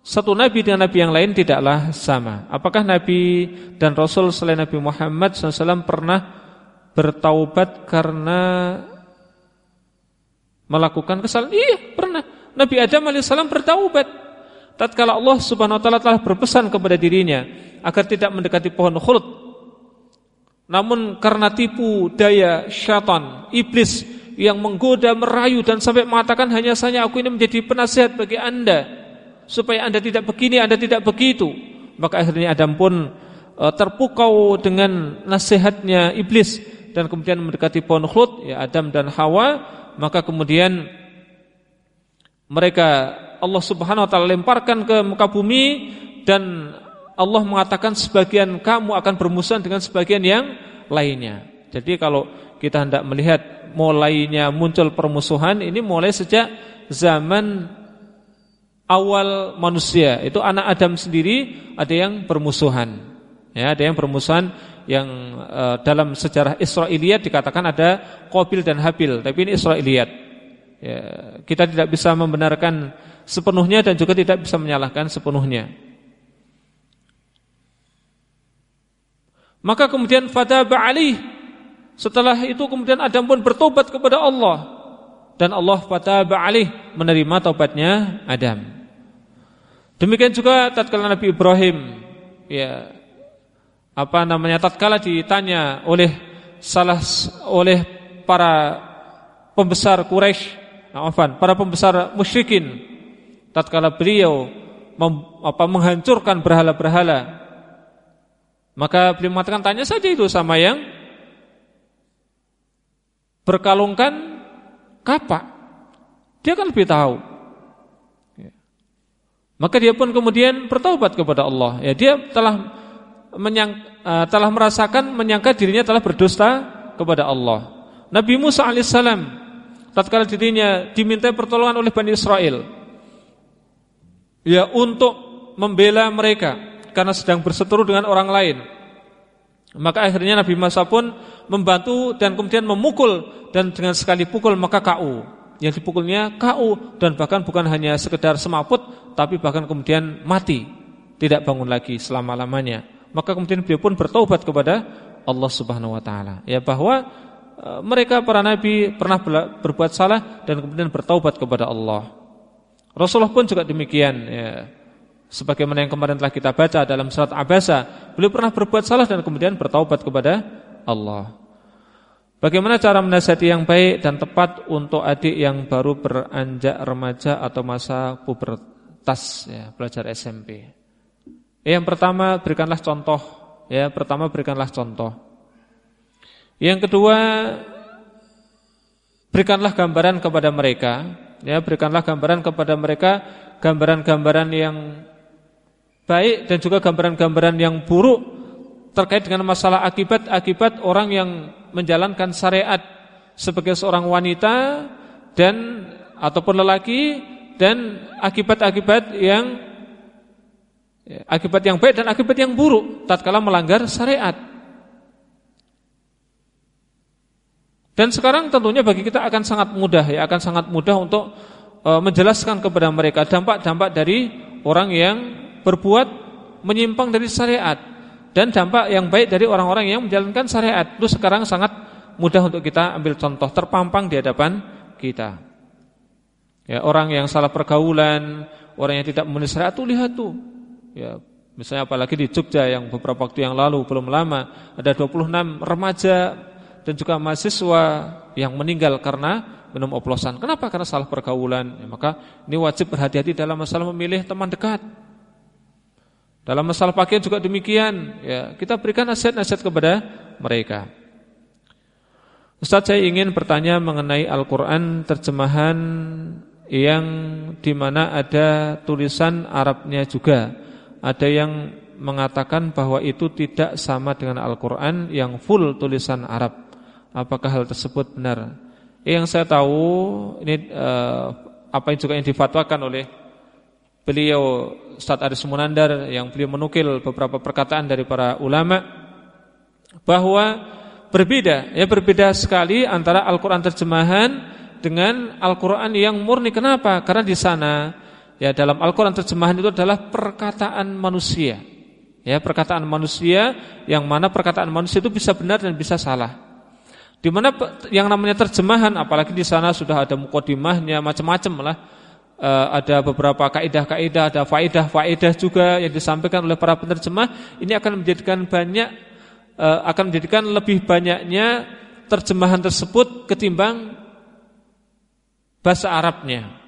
Speaker 1: satu nabi dengan nabi yang lain tidaklah sama. Apakah nabi dan Rasul selain Nabi Muhammad SAW pernah bertaubat karena melakukan kesalahan? Iya Nabi Adam alaihissalam bertaubat. Tatkala Allah Subhanahu wa taala telah berpesan kepada dirinya agar tidak mendekati pohon khuld namun karena tipu daya syaitan iblis yang menggoda merayu dan sampai mengatakan hanya saja aku ini menjadi penasihat bagi Anda supaya Anda tidak begini Anda tidak begitu. Maka akhirnya Adam pun e, terpukau dengan nasihatnya iblis dan kemudian mendekati pohon khuld ya Adam dan Hawa. Maka kemudian mereka Allah Subhanahu wa taala lemparkan ke muka bumi dan Allah mengatakan sebagian kamu akan bermusuhan dengan sebagian yang lainnya. Jadi kalau kita hendak melihat mulainya muncul permusuhan ini mulai sejak zaman awal manusia. Itu anak Adam sendiri ada yang bermusuhan. Ya, ada yang bermusuhan yang uh, dalam sejarah Israiliyat dikatakan ada Qabil dan Habil, tapi ini Israiliyat. Ya, kita tidak bisa membenarkan sepenuhnya dan juga tidak bisa menyalahkan sepenuhnya. Maka kemudian fataba alih. Setelah itu kemudian Adam pun bertobat kepada Allah dan Allah fataba alih menerima taubatnya Adam. Demikian juga tatkala Nabi Ibrahim ya apa namanya tatkala ditanya oleh salah oleh para pembesar Quraisy, maafan, para pembesar musyrikin tatkala beliau mem, apa, menghancurkan berhala-berhala maka beliau mengatakan tanya saja itu sama yang berkalungkan kapak. Dia kan lebih tahu. Ya. maka dia pun kemudian bertaubat kepada Allah. Ya dia telah menyang, uh, telah merasakan menyangka dirinya telah berdusta kepada Allah. Nabi Musa alaihissalam tatkala dirinya diminta pertolongan oleh Bani Israel ya untuk membela mereka karena sedang berseteru dengan orang lain. Maka akhirnya Nabi Musa pun membantu dan kemudian memukul dan dengan sekali pukul maka KU. Yang dipukulnya KU dan bahkan bukan hanya sekedar semaput tapi bahkan kemudian mati, tidak bangun lagi selama-lamanya. Maka kemudian beliau pun bertobat kepada Allah Subhanahu wa taala. Ya bahwa mereka para nabi pernah berbuat salah dan kemudian bertaubat kepada Allah. Rasulullah pun juga demikian ya. Sebagaimana yang kemarin telah kita baca dalam surat Abasa, beliau pernah berbuat salah dan kemudian bertaubat kepada Allah. Bagaimana cara menasihati yang baik dan tepat untuk adik yang baru beranjak remaja atau masa pubertas ya, belajar SMP? Yang pertama berikanlah contoh ya, pertama berikanlah contoh. Yang kedua berikanlah gambaran kepada mereka ya berikanlah gambaran kepada mereka gambaran-gambaran yang baik dan juga gambaran-gambaran yang buruk terkait dengan masalah akibat-akibat orang yang menjalankan syariat sebagai seorang wanita dan ataupun lelaki dan akibat-akibat yang ya, akibat yang baik dan akibat yang buruk tatkala melanggar syariat. Dan sekarang tentunya bagi kita akan sangat mudah ya, akan sangat mudah untuk e, menjelaskan kepada mereka dampak-dampak dari orang yang berbuat menyimpang dari syariat dan dampak yang baik dari orang-orang yang menjalankan syariat. Itu sekarang sangat mudah untuk kita ambil contoh terpampang di hadapan kita. Ya, orang yang salah pergaulan, orang yang tidak memenuhi syariat itu lihat tuh. Ya, misalnya apalagi di Jogja yang beberapa waktu yang lalu belum lama ada 26 remaja dan juga mahasiswa yang meninggal karena minum oplosan. Kenapa? Karena salah pergaulan. Ya, maka ini wajib berhati-hati dalam masalah memilih teman dekat. Dalam masalah pakaian juga demikian. Ya, kita berikan nasihat-nasihat kepada mereka. Ustaz saya ingin bertanya mengenai Al-Quran terjemahan yang di mana ada tulisan Arabnya juga. ada yang mengatakan bahwa itu tidak sama dengan Al-Qur'an yang full tulisan Arab. Apakah hal tersebut benar? Yang saya tahu ini uh, apa yang juga yang difatwakan oleh beliau Ustaz Aris Munandar yang beliau menukil beberapa perkataan dari para ulama bahwa berbeda ya berbeda sekali antara Al-Qur'an terjemahan dengan Al-Qur'an yang murni. Kenapa? Karena di sana ya dalam Al-Qur'an terjemahan itu adalah perkataan manusia. Ya, perkataan manusia yang mana perkataan manusia itu bisa benar dan bisa salah. Di mana yang namanya terjemahan, apalagi di sana sudah ada mukodimahnya, macam-macam lah. E, ada beberapa kaidah-kaidah, ada faidah-faidah juga yang disampaikan oleh para penerjemah. Ini akan menjadikan banyak, e, akan menjadikan lebih banyaknya terjemahan tersebut ketimbang bahasa Arabnya.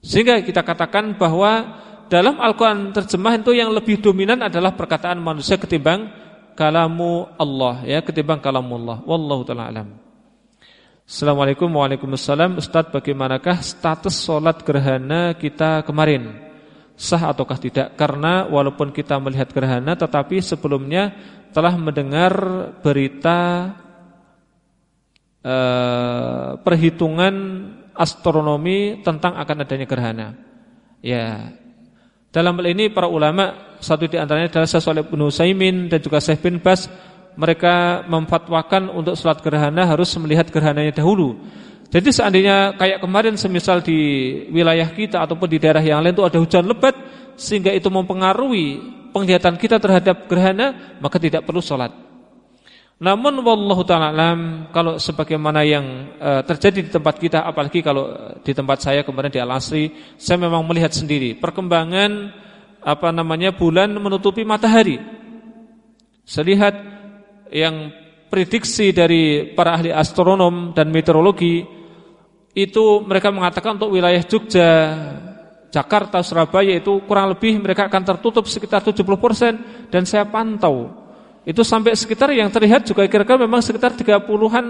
Speaker 1: Sehingga kita katakan bahwa dalam Al-Quran terjemahan itu yang lebih dominan adalah perkataan manusia ketimbang kalamu Allah ya ketimbang kalamullah. Wallahu taala alam. Assalamualaikum Waalaikumsalam Ustaz bagaimanakah status sholat gerhana kita kemarin? Sah ataukah tidak? Karena walaupun kita melihat gerhana Tetapi sebelumnya telah mendengar berita uh, Perhitungan astronomi tentang akan adanya gerhana. Ya dalam hal ini para ulama satu di antaranya adalah Syekh Shalih bin Utsaimin dan juga Syekh bin Bas mereka memfatwakan untuk sholat gerhana harus melihat gerhananya dahulu. Jadi seandainya kayak kemarin semisal di wilayah kita ataupun di daerah yang lain itu ada hujan lebat sehingga itu mempengaruhi penglihatan kita terhadap gerhana maka tidak perlu sholat. Namun wallahu taala alam kalau sebagaimana yang uh, terjadi di tempat kita apalagi kalau di tempat saya kemarin di Al-Asri saya memang melihat sendiri perkembangan apa namanya bulan menutupi matahari. Saya lihat yang prediksi dari para ahli astronom dan meteorologi itu mereka mengatakan untuk wilayah Jogja, Jakarta, Surabaya itu kurang lebih mereka akan tertutup sekitar 70% dan saya pantau itu sampai sekitar yang terlihat juga kira-kira memang sekitar 30-an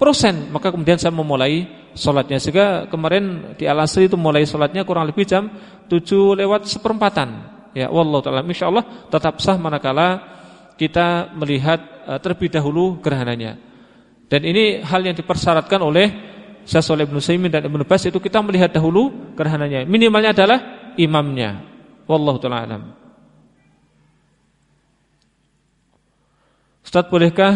Speaker 1: persen. Maka kemudian saya memulai sholatnya. Sehingga kemarin di Al-Asri itu mulai sholatnya kurang lebih jam 7 lewat seperempatan. Ya, wallahu taala insyaallah tetap sah manakala kita melihat uh, terlebih dahulu gerhananya. Dan ini hal yang dipersyaratkan oleh Syekh Shalih bin Utsaimin dan Ibnu Bas itu kita melihat dahulu gerhananya. Minimalnya adalah imamnya. Wallahu taala. Ustaz bolehkah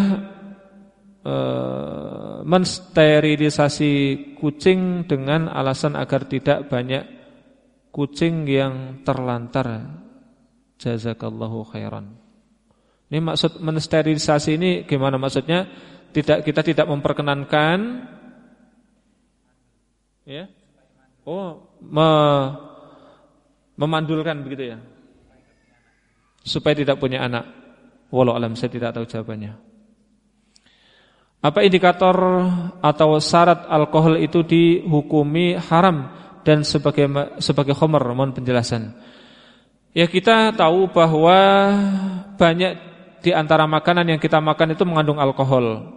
Speaker 1: uh, mensterilisasi kucing dengan alasan agar tidak banyak kucing yang terlantar? Jazakallahu khairan. Ini maksud mensterilisasi ini gimana maksudnya? Tidak kita tidak memperkenankan ya. Oh, me, memandulkan begitu ya. Supaya tidak punya anak. Walau alam saya tidak tahu jawabannya. Apa indikator atau syarat alkohol itu dihukumi haram dan sebagai sebagai khomer mohon penjelasan. Ya kita tahu bahwa banyak di antara makanan yang kita makan itu mengandung alkohol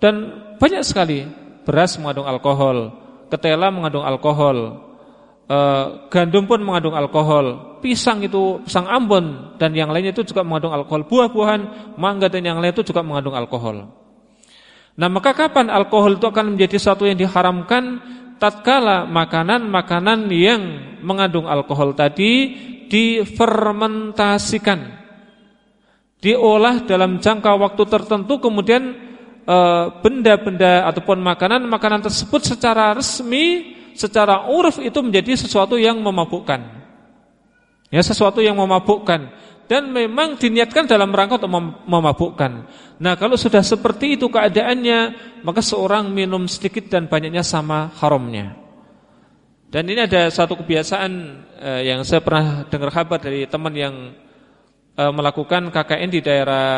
Speaker 1: dan banyak sekali beras mengandung alkohol, ketela mengandung alkohol, Eh, gandum pun mengandung alkohol, pisang itu pisang Ambon dan yang lainnya itu juga mengandung alkohol, buah-buahan, mangga dan yang lain itu juga mengandung alkohol. Nah, maka kapan alkohol itu akan menjadi sesuatu yang diharamkan tatkala makanan-makanan yang mengandung alkohol tadi difermentasikan. Diolah dalam jangka waktu tertentu kemudian eh, benda-benda ataupun makanan-makanan tersebut secara resmi secara uruf itu menjadi sesuatu yang memabukkan. Ya, sesuatu yang memabukkan dan memang diniatkan dalam rangka untuk memabukkan. Nah, kalau sudah seperti itu keadaannya, maka seorang minum sedikit dan banyaknya sama haramnya. Dan ini ada satu kebiasaan eh, yang saya pernah dengar kabar dari teman yang eh, melakukan KKN di daerah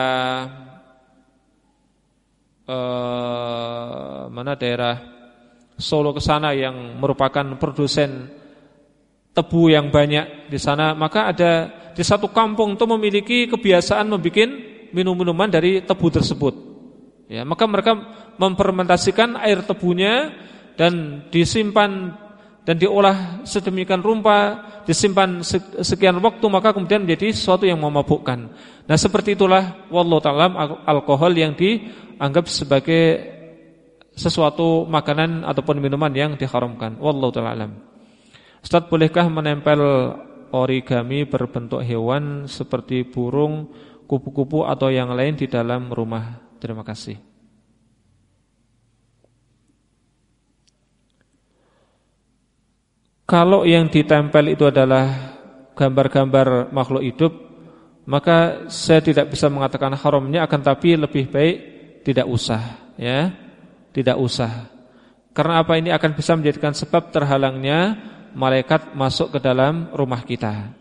Speaker 1: eh, mana daerah Solo ke sana yang merupakan produsen tebu yang banyak di sana, maka ada di satu kampung itu memiliki kebiasaan membuat minum-minuman dari tebu tersebut. Ya, maka mereka memfermentasikan air tebunya dan disimpan dan diolah sedemikian rupa, disimpan sekian waktu maka kemudian menjadi sesuatu yang memabukkan. Nah, seperti itulah wallahu taala alkohol yang dianggap sebagai sesuatu makanan ataupun minuman yang diharamkan. Wallahu taala alam. Ustaz, bolehkah menempel origami berbentuk hewan seperti burung, kupu-kupu atau yang lain di dalam rumah? Terima kasih. Kalau yang ditempel itu adalah gambar-gambar makhluk hidup, maka saya tidak bisa mengatakan haramnya akan tapi lebih baik tidak usah, ya. Tidak usah. Karena apa ini akan bisa menjadikan sebab terhalangnya malaikat masuk ke dalam rumah kita.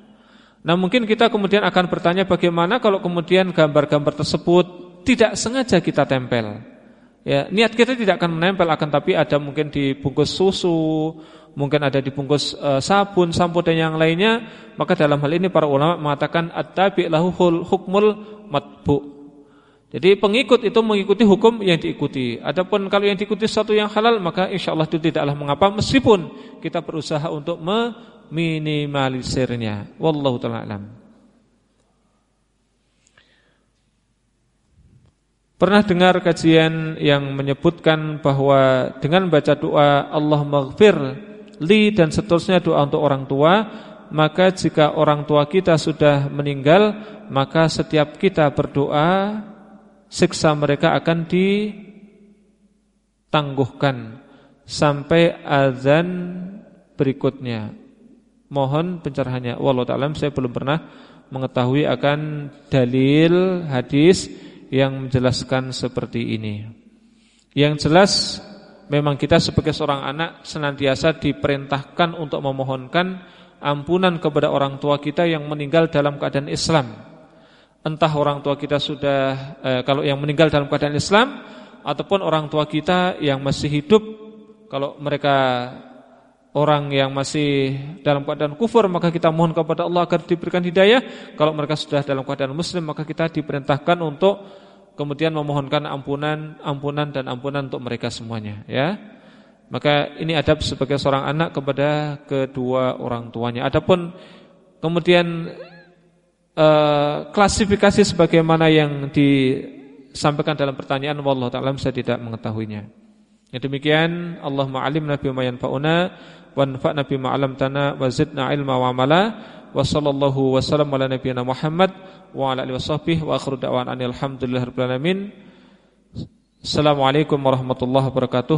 Speaker 1: Nah, mungkin kita kemudian akan bertanya bagaimana kalau kemudian gambar-gambar tersebut tidak sengaja kita tempel. Ya, niat kita tidak akan menempel akan tapi ada mungkin di bungkus susu, mungkin ada dibungkus uh, sabun, sampo dan yang lainnya, maka dalam hal ini para ulama mengatakan at-tabi' lahu hukmul matbu. Jadi pengikut itu mengikuti hukum yang diikuti. Adapun kalau yang diikuti sesuatu yang halal maka insya Allah itu tidaklah mengapa meskipun kita berusaha untuk meminimalisirnya. Wallahu taala. Pernah dengar kajian yang menyebutkan bahwa dengan baca doa Allah maghfir li dan seterusnya doa untuk orang tua maka jika orang tua kita sudah meninggal maka setiap kita berdoa siksa mereka akan ditangguhkan sampai azan berikutnya. Mohon pencerahannya. Wallahu taala saya belum pernah mengetahui akan dalil hadis yang menjelaskan seperti ini. Yang jelas memang kita sebagai seorang anak senantiasa diperintahkan untuk memohonkan ampunan kepada orang tua kita yang meninggal dalam keadaan Islam. Entah orang tua kita sudah eh, kalau yang meninggal dalam keadaan Islam ataupun orang tua kita yang masih hidup kalau mereka orang yang masih dalam keadaan kufur maka kita mohon kepada Allah agar diberikan hidayah. Kalau mereka sudah dalam keadaan muslim maka kita diperintahkan untuk kemudian memohonkan ampunan, ampunan dan ampunan untuk mereka semuanya, ya. Maka ini adab sebagai seorang anak kepada kedua orang tuanya. Adapun kemudian eh, klasifikasi sebagaimana yang disampaikan dalam pertanyaan wallahu taala saya tidak mengetahuinya. Ya demikian Allahumma alimna bima yanfa'una wanfa'na bima 'allamtana wa zidna ilma wa amala wa sallallahu wa sallam ala nabiyyina Muhammad wa ala alihi washabbihi wa akhiru da'wana alhamdulillahirabbil alamin. Assalamualaikum warahmatullahi wabarakatuh.